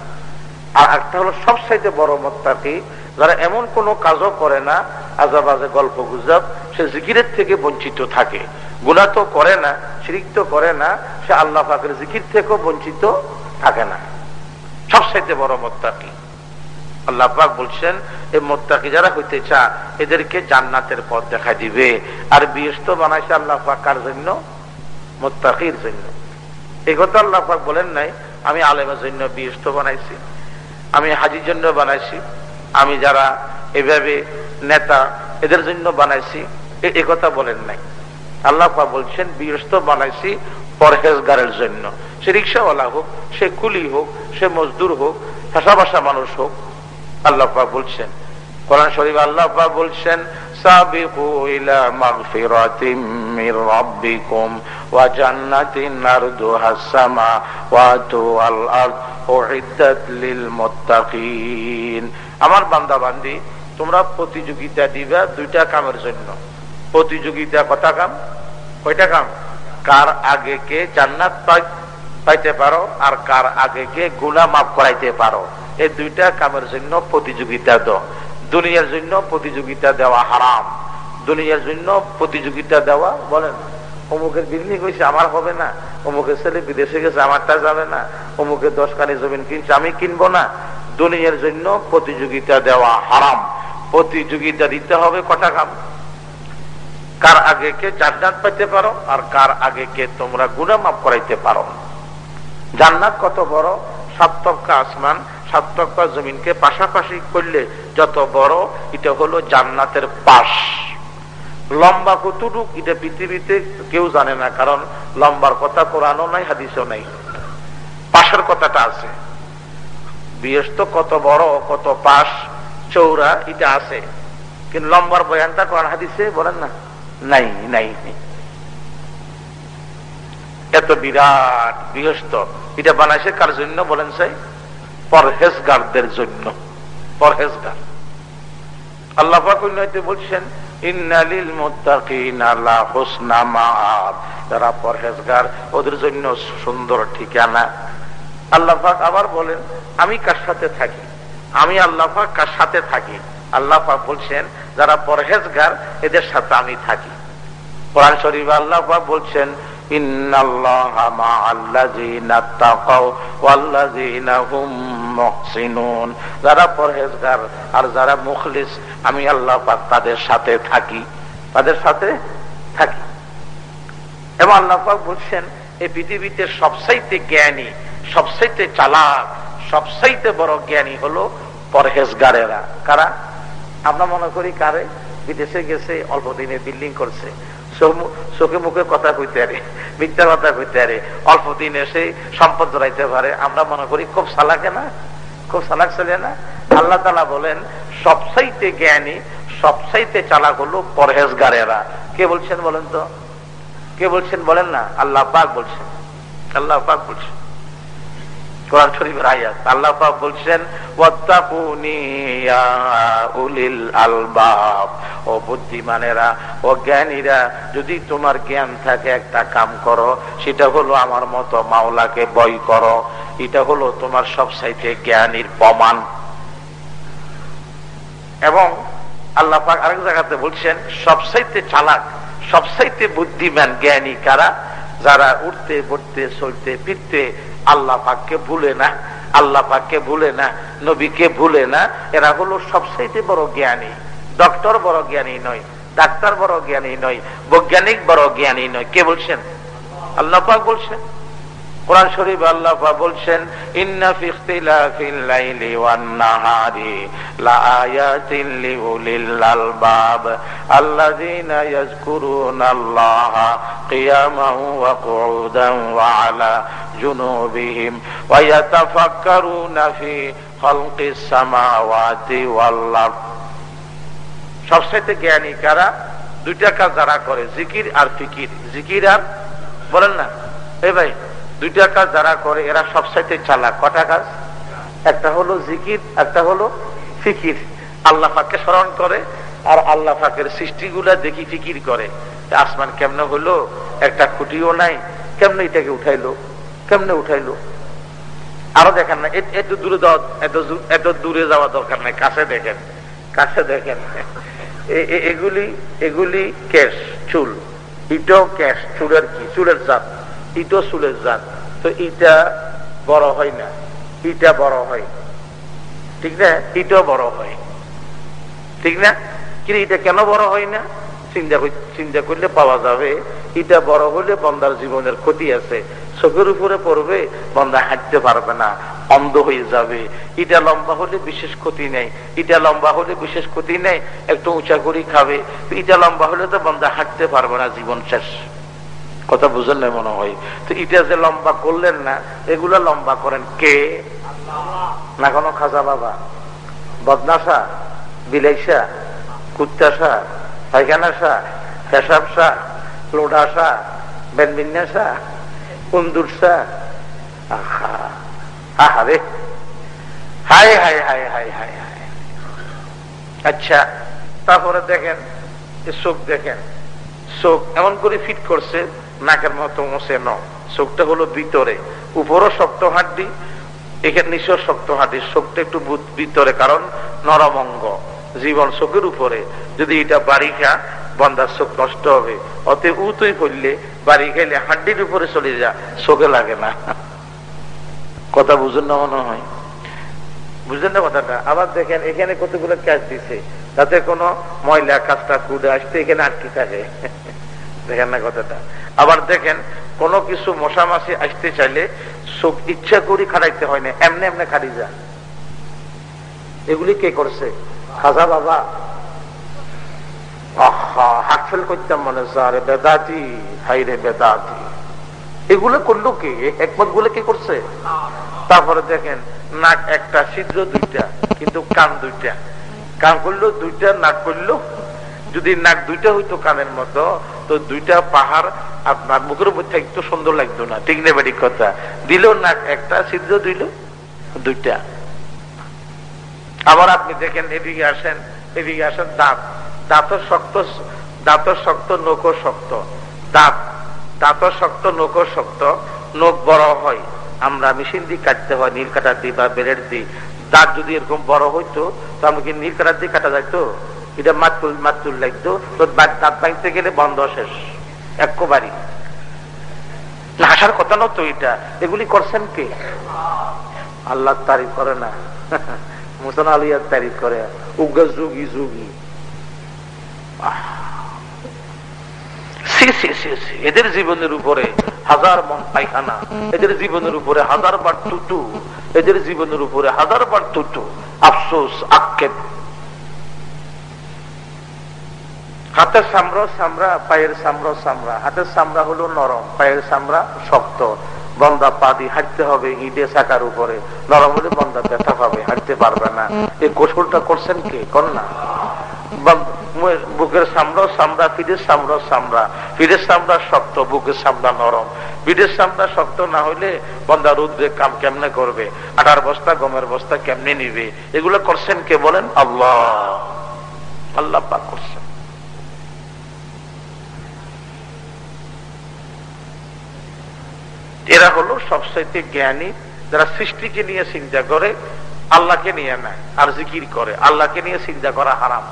আর একটা হলো সবসাইতে বড় মোত্তাকি, যারা এমন কোনো কাজও করে না, আজাবাজে গল্প গুজব, সে জিকিরের থেকে বঞ্চিত থাকে। গুণা তো করে না শিরিক তো করে না, সে আল্লাহ পাকের জিকির থেকেও বঞ্চিত থাকে না। সবসাইতে বড় মোত্তাকি। আল্লাহ পাক বলছেন এই মোত্তাকি যারা হইতে চা এদেরকে জান্নাতের পথ দেখা দিবে। আর বিয়স্ত বানাইছে আল্লাহ কার জন্য? মোত্তাকির জন্য। এই কথা আল্লাহ পাক বলেন নাই, আমি আলেমের জন্য বিয়স্ত বানাইছি, আমি হাজির জন্য বানাইছি, আমি যারা এভাবে নেতা, এদের জন্য বানাইছি। এ কথা বলেন নাই। আল্লাহ বলছেন, বিয়স্ত বানাইছি পরহেজগারের জন্য। সে রিক্সাওয়ালা হোক, সে কুলি হোক, সে মজদুর হোক ভাষা মানুষ হোক আল্লাহ বলছেন। কোরআন শরীফ আল্লাহ বলছেন আমার বান্দা বান্দি তোমরা প্রতিযোগিতা দিবা দুইটা কামের জন্য। প্রতিযোগিতা কথা কাম? কয়টা কাম? কার আগে কে জান্নাত পাইতে পারো আর কার আগে কে গুণা মাফ করাইতে পারো। এই দুইটা কামের জন্য প্রতিযোগিতা দাও। দুনিয়ার জন্য প্রতিযোগিতা দেওয়া হারাম। দুনিয়ার জন্য প্রতিযোগিতা দেওয়া, বলেন, অমুকের বিল্ডিং হয়েছে আমার হবে না। অমুকের ছেলে বিদেশে গেছে, আমারটা যাবে না। অমুকের দশ কানি জমিন কিনছে, আমি কিনবো না। দুনিয়ার জন্য প্রতিযোগিতা দেওয়া হারাম। প্রতিযোগিতা দিতে হবে কটা কাম কার আগে কে জান্নাত পাইতে পারো, আর কার আগে কে তোমরা গুণা মাফ করাইতে পারো? জান্নাত কত বড়? সাতকা আসমান। সাতকা জমিনকে পাশাপাশি করলে যত বড়, এটা হলো জান্নাতের পাশ। লম্বা কতটুক, এটা পৃথিবীতে কেউ জানে না, কারণ লম্বার কথা কোরআনও নাই, হাদিসও নাই। পাশের কথাটা আছে। বিয়েস্ত কত বড়, কত পাশ চৌরা এটা আছে। কিন্তু লম্বার বয়ানটা কোরআন হাদিসে বলেন না? নাই নাই। এত বিরাট, বৃহস্ত। এটা বানাইছে কার জন্য বলেন সাই? পরহেজগারদের জন্য। পরহেজগার। আল্লাহ বলছেন ইন্নালিল যারা পরহেজগার, ওদের জন্য সুন্দর ঠিকানা। আল্লাহ আবার বলেন, আমি কার সাথে থাকি? আমি আল্লাহ কার সাথে থাকি? আল্লাহ বলছেন, যারা পরহেজগার, এদের সাথে আমি থাকি। কোরআন শরীফ আল্লাহ বলছেন যারা পরহেজগার আর যারা মুখলিস, আমি আল্লাহ তাদের সাথে থাকি। তাদের সাথে থাকি। এবং আল্লাহ বলছেন এই পৃথিবীতে সবসাইতে জ্ঞানী সবসাইতে চালাক সবসাইতে বড় জ্ঞানী হলো পরহেজগারেরা। কারা? আমরা মনে করি কারে? বিদেশে গেছে, অল্প দিনে বিল্ডিং করছে। চোখে মুখে কথা কইতে আরে মিথ্যা কথা কইতে আরে অল্প দিন এসে সম্পদ জড়াইতে পারে। আমরা মনে করি খুব সালাকে না? খুব সালাক চলে না? আল্লাহ তালা বলেন সবসাইতে জ্ঞানী সবসাইতে চালাক হলো পরহেজগারেরা। কে বলছেন বলেন তো? কে বলছেন বলেন না? আল্লাহ পাক বলছেন। আল্লাহ পাক বলছেন। কোরআন শরীফের আয়াত। আল্লাহ পাক বলছেন উলিল আলবাব। ও বুদ্ধিমানেরা, ও জ্ঞানীরা, যদি তোমার জ্ঞান থাকে, একটা কাম করো, সেটা হলো আমার মতো মাওলাকে বই করো। এটা হলো তোমার সব সাইতে জ্ঞানীর প্রমাণ। এবং আল্লাহ পাক আরেক জায়গাতে বলছেন সবসাইতে চালাক সবসাইতে বুদ্ধিমান জ্ঞানী কারা? যারা উঠতে বসতে চলতে, ফিরতে আল্লাহ পাককে ভুলে না, আল্লাহ পাককে ভুলে না, নবীকে ভুলে না, এরা হলো সবচেয়ে বড় জ্ঞানী। ডক্টর বড় জ্ঞানী নয়, ডাক্তার বড় জ্ঞানী নয়, বৈজ্ঞানিক বড় জ্ঞানী নয়। কে বলছেন? আল্লাহ পাক বলছেন। কোরআন শরীফ আল্লাহ বলছেন, ইন্না লাইলি ওয়ান নাহারি লিউলিল আলবাব আল্লাযীনা ওয়া কুউদান ওয়া আলা জুনুবিহিম ওয়া ইয়াতাফাক্কারুনা ফি খালকিস সামাওয়াতি ওয়াল সবচেয়ে জ্ঞানী কারা? দুইটা কাজ যারা করে, জিকির আর ফিকির। জিকির আর বলেন না। এ ভাই দুইটা কাজ যারা করে, এরা সবসাইতে চালাক। কটা কাজ? একটা হলো জিকির, একটা হলো ফিকির। আল্লাহ পাককে স্মরণ করে আর আল্লাহ পাকের সৃষ্টিগুলা দেখি ফিকির করে। আসমান কেমনে হলো? একটা খুঁটিও নাই। কেমনে এটাকে উঠাইলো? কেমনে উঠাইলো? আরও দেখেন না এত দূরে এত দূরে যাওয়া দরকার নাই। কাছে দেখেন কাছে দেখেন। এগুলি এগুলি ক্যাশ, চুল। ইটাও ক্যাশ, চুলের কি? চুলের জাত। ইটো চুলের জাত। তো ইটা বড় হয় না, ইটা বড় হয়। ঠিক না? ইটাও বড় হয়। ঠিক না? কিন্তু এটা কেন বড় হয় না? চিন্তা চিন্তা করলে পাওয়া যাবে। এটা বড় হলে বন্দার জীবনের ক্ষতি আছে। চোখের উপরে পড়বে, বন্দা হাঁটতে পারবে না, অন্ধ হয়ে যাবে। এটা লম্বা হলে বিশেষ ক্ষতি নেই। এটা লম্বা হলে বিশেষ ক্ষতি নেই, একটু উঁচা করি খাবে। এটা লম্বা হলে তো বন্দা হাঁটতে পারবে না জীবন শেষ। কথা বুঝেন না মনে হয়। তো এটা যে লম্বা করলেন না, এগুলা লম্বা করেন। কে? না কোনো খাজা বাবা। বদনাশা বিলাইসা, কুত্তাসা, পায়খানাসা পেশাবসা লোডাসা, বেনবিন্যাসা, কুন্দুরসা। আহা আহারে হাই হাই হাই হাই হাই হাই আচ্ছা তারপরে দেখেন চোখ দেখেন। চোখ এমন করে ফিট করছে নাকের মতো মোসে ন চোখটা হলো ভিতরে। উপরও শক্ত হাড্ডি। এখানে নিচেও শক্ত হাড্ডি। চোখটা একটু ভিতরে, কারণ নরমঙ্গ জীবন চোখের উপরে। যদি এটা বাড়ি খা বন্দার চোখ নষ্ট হবে। অতএব উতই করলে, বাড়ি খাইলে হাড্ডির উপরে চলে যা, চোখে লাগে না। কথা বুঝুন না মনে হয়? বুঝলেন না কথাটা? আবার দেখেন, এখানে কতগুলো ক্যাচ দিছে। তাতে কোনো ময়লা কাজটা কুড়ে আসতে এখানে আটকে থাকে। দেখেন না কথাটা। আবার দেখেন, কোন কিছু মশা মাসি আসতে চাইলে চোখ ইচ্ছা করি খাটাইতে হয় না, এমনি এমনি খাটি যা এগুলি কে করছে? খাজা বাবা। হাট ফেল করতাম মনে আরে বেদাতি হাই রে বেদাতি। এগুলো করল কে? একমতগুলো কে করছে? তারপরে দেখেন, নাক একটা ছিদ্র দুইটা, কিন্তু কান দুইটা। কান করল দুইটা, নাক করল। যদি নাক দুইটা হইতো কানের মতো তো দুইটা পাহাড় আপনার মুখের উপর একটু সুন্দর লাগতো না। ঠিক নেই বাড়ি কথা। দিল নাক একটা ছিদ্র দিল, দুইটা। আবার আপনি দেখেন, এদিকে আসেন এদিকে আসেন, দাঁত। দাঁতর শক্ত দাঁতর শক্ত নৌকো শক্ত। দাঁত দাঁতর শক্ত নৌকো শক্ত। নখ বড় হয়, আমরা মেশিন দিয়ে কাটতে হয়, নীল কাটার দিই বা বেলের দিই। দাঁত যদি এরকম বড় হইতো, তো আমরা কি নীল কাটার দিয়ে কাটা যাইতো? এটা মাতুল মাতুল লাগতো। তো দাঁত ভাঙতে গেলে বন্ধ শেষ। একবারই আসার কথা নতো এটা। এগুলি করছেন কে? আল্লাহ তারিফ করে না। (laughs) মুসান আলিয়ার তারিফ করে। উগ্র যুগি যুগি। এদের জীবনের উপরে হাজার মন পায়খানা। এদের জীবনের উপরে হাজার বার টুটু। এদের জীবনের উপরে হাজার বার টুটু। আফসোস, আক্ষেপ। হাতের সামরা সামরা পায়ের সামরা সামরা হাতের সামরা হলো নরম, পায়ের সামরা শক্ত। বন্দা পা দিয়ে হাঁটতে হবে ইটে চাকার উপরে। নরম হলে বন্দা ব্যথা পাবে, হাঁটতে পারবে না। এই কৌশলটা করছেন কে? না বুকের সামরাও সামরা পিঠের সামরাও সামরা পিঠের সামরা শক্ত, বুকের সামরা নরম। পিঠের সামরা শক্ত না হইলে বন্দা রুদ্রে কাম কেমনে করবে? আটার বস্তা, গমের বস্তা কেমনে নিবে? এগুলো করছেন কে বলেন? আল্লাহ। আল্লাহ পাক করছেন। এরা হলো সবসাইতে জ্ঞানী, যারা সৃষ্টিকে নিয়ে চিন্তা করে, আল্লাহকে নিয়ে নেয় আর জিকির করে। আল্লাহকে নিয়ে চিন্তা করা হারাম।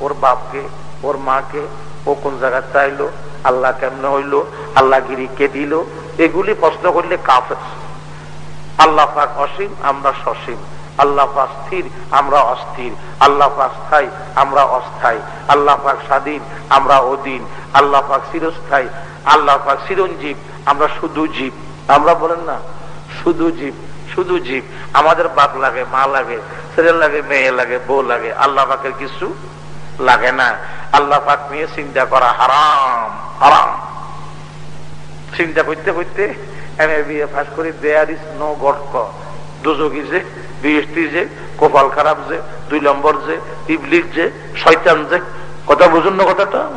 ওর বাপকে, ওর মাকে, ও কোন জায়গায় চাইলো, আল্লাহ কেমনে হইল, আল্লাহ গিরি কে দিল, এগুলি প্রশ্ন করলে কাফের। আল্লাহ পাক অসীম, আমরা সসীম। আল্লাহ পাক স্থির, আমরা অস্থির। আল্লাহ পাক স্থায়ী, আমরা অস্থায়ী। আল্লাহ পাক স্বাধীন, আমরা অধীন। আল্লাহ পাক চিরস্থায়ী। আল্লাহ পাক চিরঞ্জীব, আমরা শুধু জীব। আমরা বলেন না, শুধু জীব শুধু জীব। আমাদের বাপ লাগে, মা লাগে ছেলে লাগে, মেয়ে লাগে, বউ লাগে। আল্লাহ পাকের কিছু লাগে না। আল্লাহ পাক নিয়ে চিন্তা করা হারাম হারাম। চিন্তা করতে করতে এম এ বিএ করে দেয়ার ইস নো গটক দুযোগী যে বিএসটি যে কপাল খারাপ যে, দুই নম্বর যে ইবলিক যে, শয়তান যে, কথা বুঝুন না কথাটা?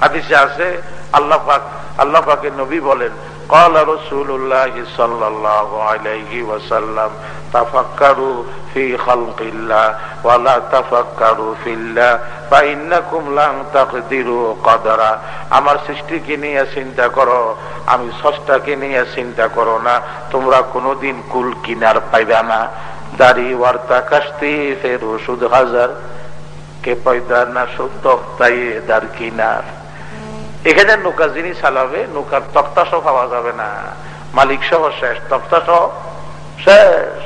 হাদিসে আছে, আল্লাহ পাক, আল্লাহ পাকের নবী বলেন قال رسول الله صلى الله عليه وسلم تفكروا في خلق الله ولا تفكروا في الله فإنكم لن تقدروا قدرا আমার সৃষ্টিকে নিয়ে চিন্তা করো আমি ষষ্ঠাকে নিয়ে চিন্তা করো না তোমরা কোনোদিন কুল কিনার পাইবা না দাড়ি ওয়ার্তা কাস্তি ফের ওষুধ হাজার কে পয়দা না শুদ্ধ তাই দার কিনার এখানে নৌকা যিনি চালাবে, নৌকার তক্তা সহ পাওয়া যাবে না। মালিক সহ শেষ তক্তা সহ শেষ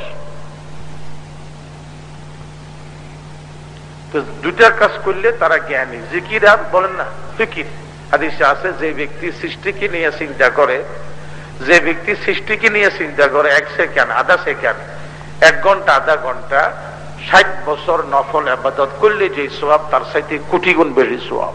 দুটা কাজ করলে তারা জ্ঞানী। জিকির আর বলেন না, ফিকির। হাদিসে আছে, যে ব্যক্তি সৃষ্টিকে নিয়ে চিন্তা করে, যে ব্যক্তি সৃষ্টিকে নিয়ে চিন্তা করে এক সেকেন্ড, আধা সেকেন্ড, এক ঘণ্টা, আধা ঘণ্টা, ষাট বছর নফল আবাদত করলে যে সোয়াব তার সাথে কোটি গুণ বেশি সোয়াব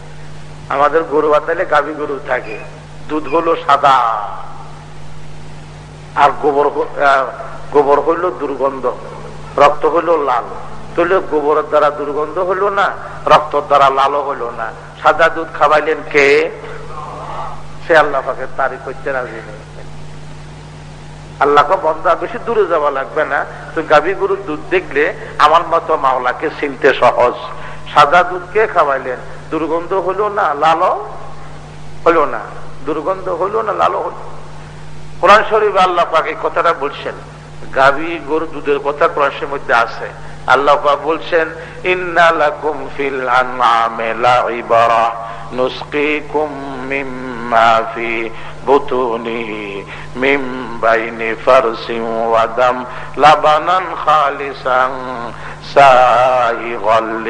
আমাদের গরু বাতালে গাভী গরু থাকে। দুধ হলো সাদা। আর গোবর গোবর হইল দুর্গন্ধ। রক্ত হইল লাল। তাহলে গোবরের দ্বারা দুর্গন্ধ হইল না, রক্তর দ্বারা লালও হইল না। সাদা দুধ খাওয়াইলেন কে? সে আল্লাহ পাকে তারি করতে রাজি নেই। আল্লাহকে বন্ধা বেশি দূরে যাওয়া লাগবে না। তো গাভী গরুর দুধ দেখলে আমার মতো মাওলাকে চিনতে সহজ। সাদা দুধ কে খাওয়াইলেন? দুর্গন্ধ হলো না লালও হলো না। দুর্গন্ধ হলো না লালও হলো কোরআন শরীফ আল্লাহ পাক এই কথাটা বলছেন। গাভী গরু দুধের কথা কোরআনের মধ্যে আছে। আল্লাহ পাক বলছেন, ইন্না লাকুম ফিল আনআমে লাইবারা নুসকিকুম মিম্মা ফি খালিসান সাইগাল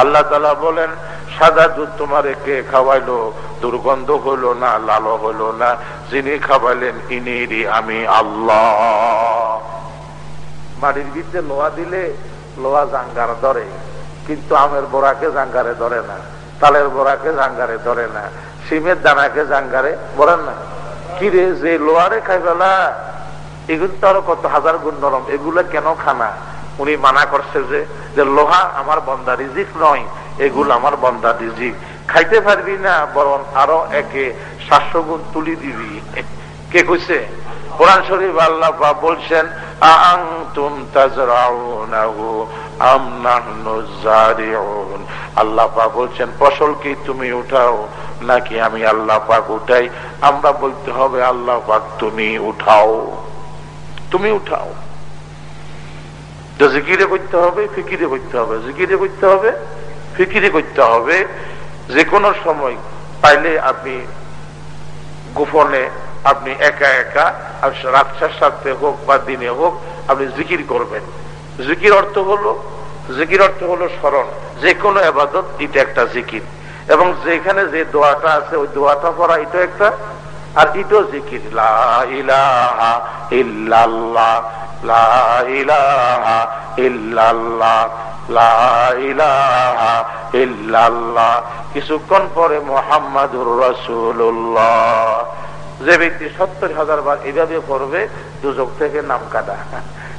আল্লাহ বলেন, সাদা দুধ তোমার কে খাওয়াইলো? দুর্গন্ধ হলো না লাল হলো না। যিনি খাওয়াইলেন, ইনিরই আমি আল্লাহ। বাড়ির ভিতরে লোহা দিলে লোহা জাঙ্গার ধরে, কিন্তু আমের বোরাকে জাঙ্গারে ধরে না, তালের বোরাকে জাঙ্গারে ধরে না। সিমের দানাকে জাঙ্গারে, বলেন না? কিরে, যে লোহারে খাইবেলা এগুলো তো আরও কত হাজার গুণ নরম। এগুলো কেন খানা? উনি মানা করছে যে যে লোহা আমার বন্দা রিজিক নয়, এগুলো আমার বন্দা রিজিক। খাইতে পারবি না, বরং আরও একে সাতশো গুণ তুলি দিবি। কে কইছে? কোরআন শরীফ আল্লাহ বলছেন আংতুম তাজরাউনাহু আম নাহনু জারিউন। আল্লাহ বলছেন, ফসল কি তুমি উঠাও? নাকি আমি আল্লাহ পাক উঠাই। আমরা বলতে হবে, আল্লাহ পাক তুমি উঠাও। তুমি উঠাও। জিকিরে করতে হবে, ফিকিরে করতে হবে। জিকিরে করতে হবে, ফিকিরে করতে হবে। যে কোনো সময় পাইলে আপনি গোপনে আপনি একা একা রাত্রার সাথে হোক বা দিনে হোক, আপনি জিকির করবেন। জিকির অর্থ হলো, জিকির অর্থ হলো স্মরণ। যে কোনো আবাদত এটা একটা জিকির। এবং যেখানে যে দোয়াটা আছে, ওই দোয়াটা পড়া এটা একটা, আর এটাও জিকির। ইল্লাল্লাহ কিছুক্ষণ পরে মোহাম্মদুর রসুল্লাহ যে ব্যক্তি সত্তর হাজার বার এইভাবে করবে দুজক থেকে নাম কাটা।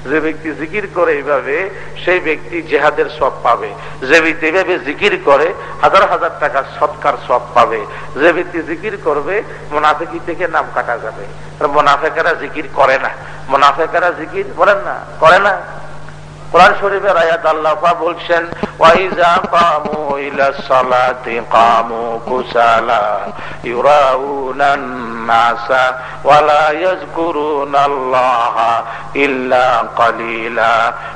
যে ব্যক্তি জিকির করে এইভাবে, সেই ব্যক্তি জেহাদের সব পাবে। যে ব্যক্তি এইভাবে জিকির করে, হাজার হাজার টাকা সৎকার সব পাবে। যে ব্যক্তি জিকির করবে, মোনাফেকি থেকে নাম কাটা যাবে। মোনাফেকারা জিকির করে না। মোনাফেকারা জিকির বলেন না, করে না। কোরআন শরীফের আয়াত আল্লাহ বলছেন, ওয়াইজা কামু ইলা সালাতি কামু কুসালা ইউরাউনান নাসা ওয়ালা ইয়াজকুরুনাল্লাহ ইল্লা কালিলা।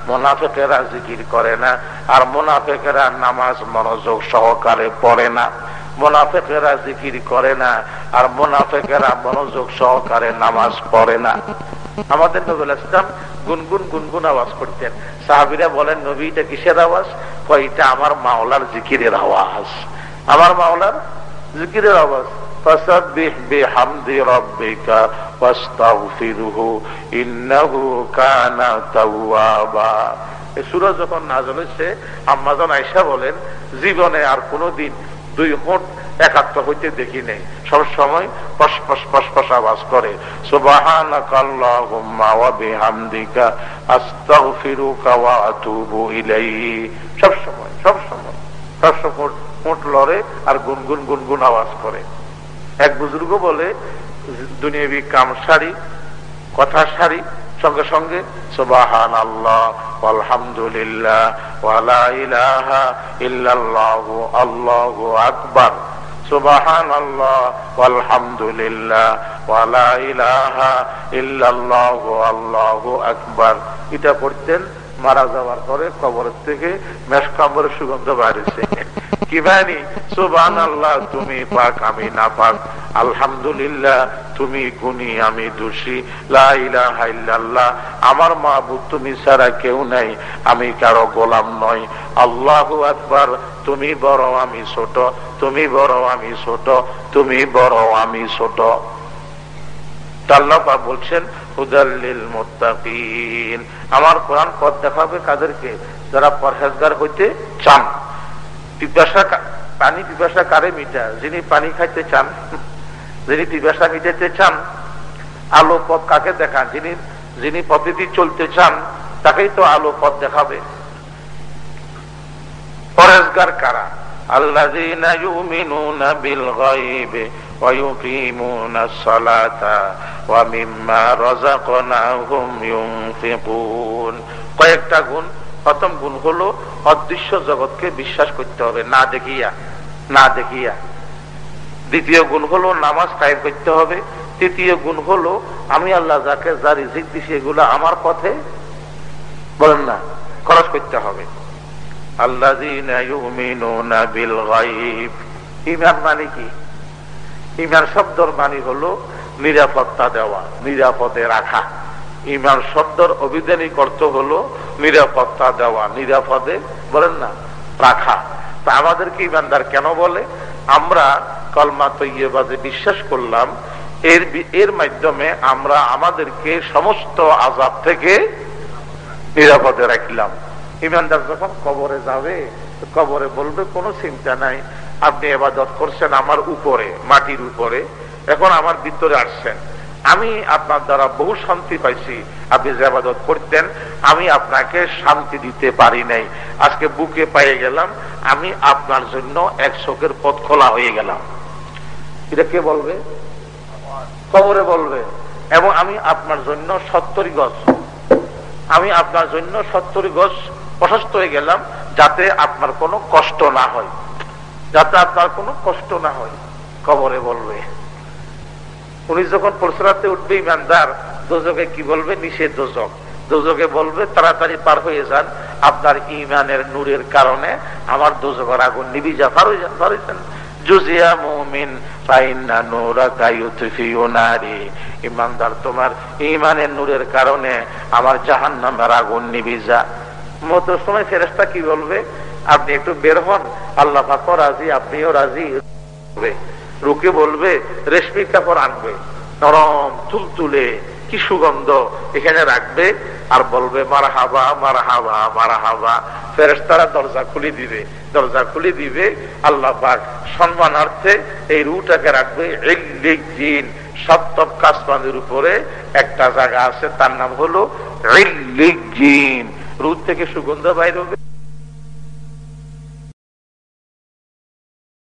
মুনাফিকেরা জিকির করে না, আর মুনাফিকেরা নামাজ মনোযোগ সহকারে পড়ে না। মোনাফেকেরা জিকির করে না, আর মোনাফেকেরা মনোযোগ সহকারে নামাজ পড়ে না। আমাদের নবুল ইসলাম গুনগুন গুনগুন আওয়াজ করতেন সাহাবিরা বলেন নবী এটা কিসের আওয়াজ এটা আমার মাওলার জিকিরের আওয়াজ আমার মাওলার জিকিরের আওয়াজ فسبح بحمد ربك واستغفره إنه كان توابا সুরা যখন নাজল হয়েছে আম্মাজান আয়সা বলেন জীবনে আর কোনোদিন দুই হোট একাত্ম হইতে দেখি নেই সব সময় পশপশ পশপশ আওয়াজ করে। সুবহানাকাল্লাহুম্মা ওয়া বিহামদিকা আস্তাগফিরুকা ওয়া আতুবু ইলাইহি। সব সময় সব সময়। সব সময় মোট লড়ে আর গুনগুন গুনগুন আওয়াজ করে। এক বুজুর্গ বলে, দুনিয়াবি কাম সারি, কথা সারি, সঙ্গে সঙ্গে সুবাহান আল্লাহ আলহামদুলিল্লাহ ওয়ালা ইলাহা ইল্লাল্লাহু, আল্লাহু আকবার। সুবাহান আল্লাহ আলহামদুলিল্লাহ ওয়ালা ইলাহা ইল্লাল্লাহু আল্লাহু আকবার। এটা পড়তেন মারা যাওয়ার পরে কবরের থেকে মেশ কবরের সুগন্ধ বাইরেছে কি বানি সুবান আল্লাহ তুমি পাক, আমি না পাক। আলহামদুলিল্লাহ, তুমি গুণী, আমি দোষী। লাইল্লাহ আমার মাহবুব তুমি ছাড়া কেউ নাই। আমি কারও গোলাম নয় আল্লাহ আকবার, তুমি বড়, আমি ছোট। তুমি বড়, আমি ছোট। তুমি বড়, আমি ছোট। তাল্লাপা বলছেন হুদাল্লিল মোত্তাকিন। আমার কোরআন পথ দেখাবে কাদেরকে? যারা পরহেজগার হইতে চান। পিপাসা পানি পিপাসা কারে মিটা? যিনি পানি খাইতে চান, (laughs) যিনি পিপাসা মিটাইতে চান, আলো পথ কাকে দেখান? যিনি যিনি পথেটি চলতে চান, তাকেই তো আলো পথ দেখাবে। পরেজগার কারা? আল্লাহ ويقيمون الصلاة ومما رزقناهم ينفقون কয়েকটা গুণ প্রথম গুণ হলো অদৃশ্য জগৎকে বিশ্বাস করতে হবে না দেখিয়া না দেখিয়া দ্বিতীয় গুণ হলো নামাজ কায়েম করতে হবে তৃতীয় গুণ হলো আমি আল্লাহ যাকে যা রিজিক দিছি এগুলো আমার পথে বলেন না খরচ করতে হবে ইমান মানে কি ইমান শব্দর মানে হলো নিরাপত্তা দেওয়া নিরাপদে রাখা ইমান শব্দর অভিধানিক অর্থ হলো নিরাপত্তা দেওয়া, নিরাপদে বলেন না, রাখা। তা আমাদেরকে ইমানদার কেন বলে? আমরা কলমা তৈবাজে বিশ্বাস করলাম, এর এর মাধ্যমে আমরা আমাদেরকে সমস্ত আজাব থেকে নিরাপদে রাখলাম। ইমানদার যখন কবরে যাবে, কবরে বলবে কোনো চিন্তা নাই। আপনি এবাদত করছেন আমার উপরে, মাটির উপরে, এখন আমার ভিতরে আসছেন। আমি আপনার দ্বারা বহু শান্তি পাইছি, আপনি যে আবাদত করতেন, আমি আপনাকে শান্তি দিতে পারি নাই। আজকে বুকে পাইয়ে গেলাম, আমি আপনার জন্য এক শোকের পথ খোলা হয়ে গেলাম। এটা কে বলবে? কবরে বলবে। এবং আমি আপনার জন্য সত্তর গছ আমি আপনার জন্য সত্তর গছ প্রশস্ত হয়ে গেলাম, যাতে আপনার কোনো কষ্ট না হয়। যাতে আপনার কোনো কষ্ট না হয়, কবরে বলবে। উনি যখন পরশুরাতে উঠবে ইমানদার দোজকে কি বলবে? নিষেধ দোজক দোজকে বলবে, তাড়াতাড়ি পার হয়ে যান। আপনার ইমানের নূরের কারণে আমার দোজকের আগুন নিবি যা, পার হয়ে যান, পার হয়েছেন জুজিয়া মুমিন পাইন্না নোরা কায়ুতফিও নারী। ইমানদার, তোমার ইমানের নূরের কারণে আমার জাহান নামের আগুন নিবি যা। মতো সময় ফেরেস্তা কি বলবে? আপনি একটু বের হন। আল্লাহ পাক রাজি, আপনিও রাজি। রুকে বলবে, রেশমি কাপড় আনবে, নরম তুলতুলে, কি সুগন্ধ এখানে রাখবে আর বলবে মারা হাবা মারা হাবা মারা হাবা ফেরেস্তারা দরজা খুলে দিবে, দরজা খুলে দিবে। আল্লাহ পাক সম্মানার্থে এই রুটাকে রাখবে জিন সপ্তম কাসমানের উপরে একটা জায়গা আছে, তার নাম হলো জিন রুট থেকে সুগন্ধ বাইর হবে।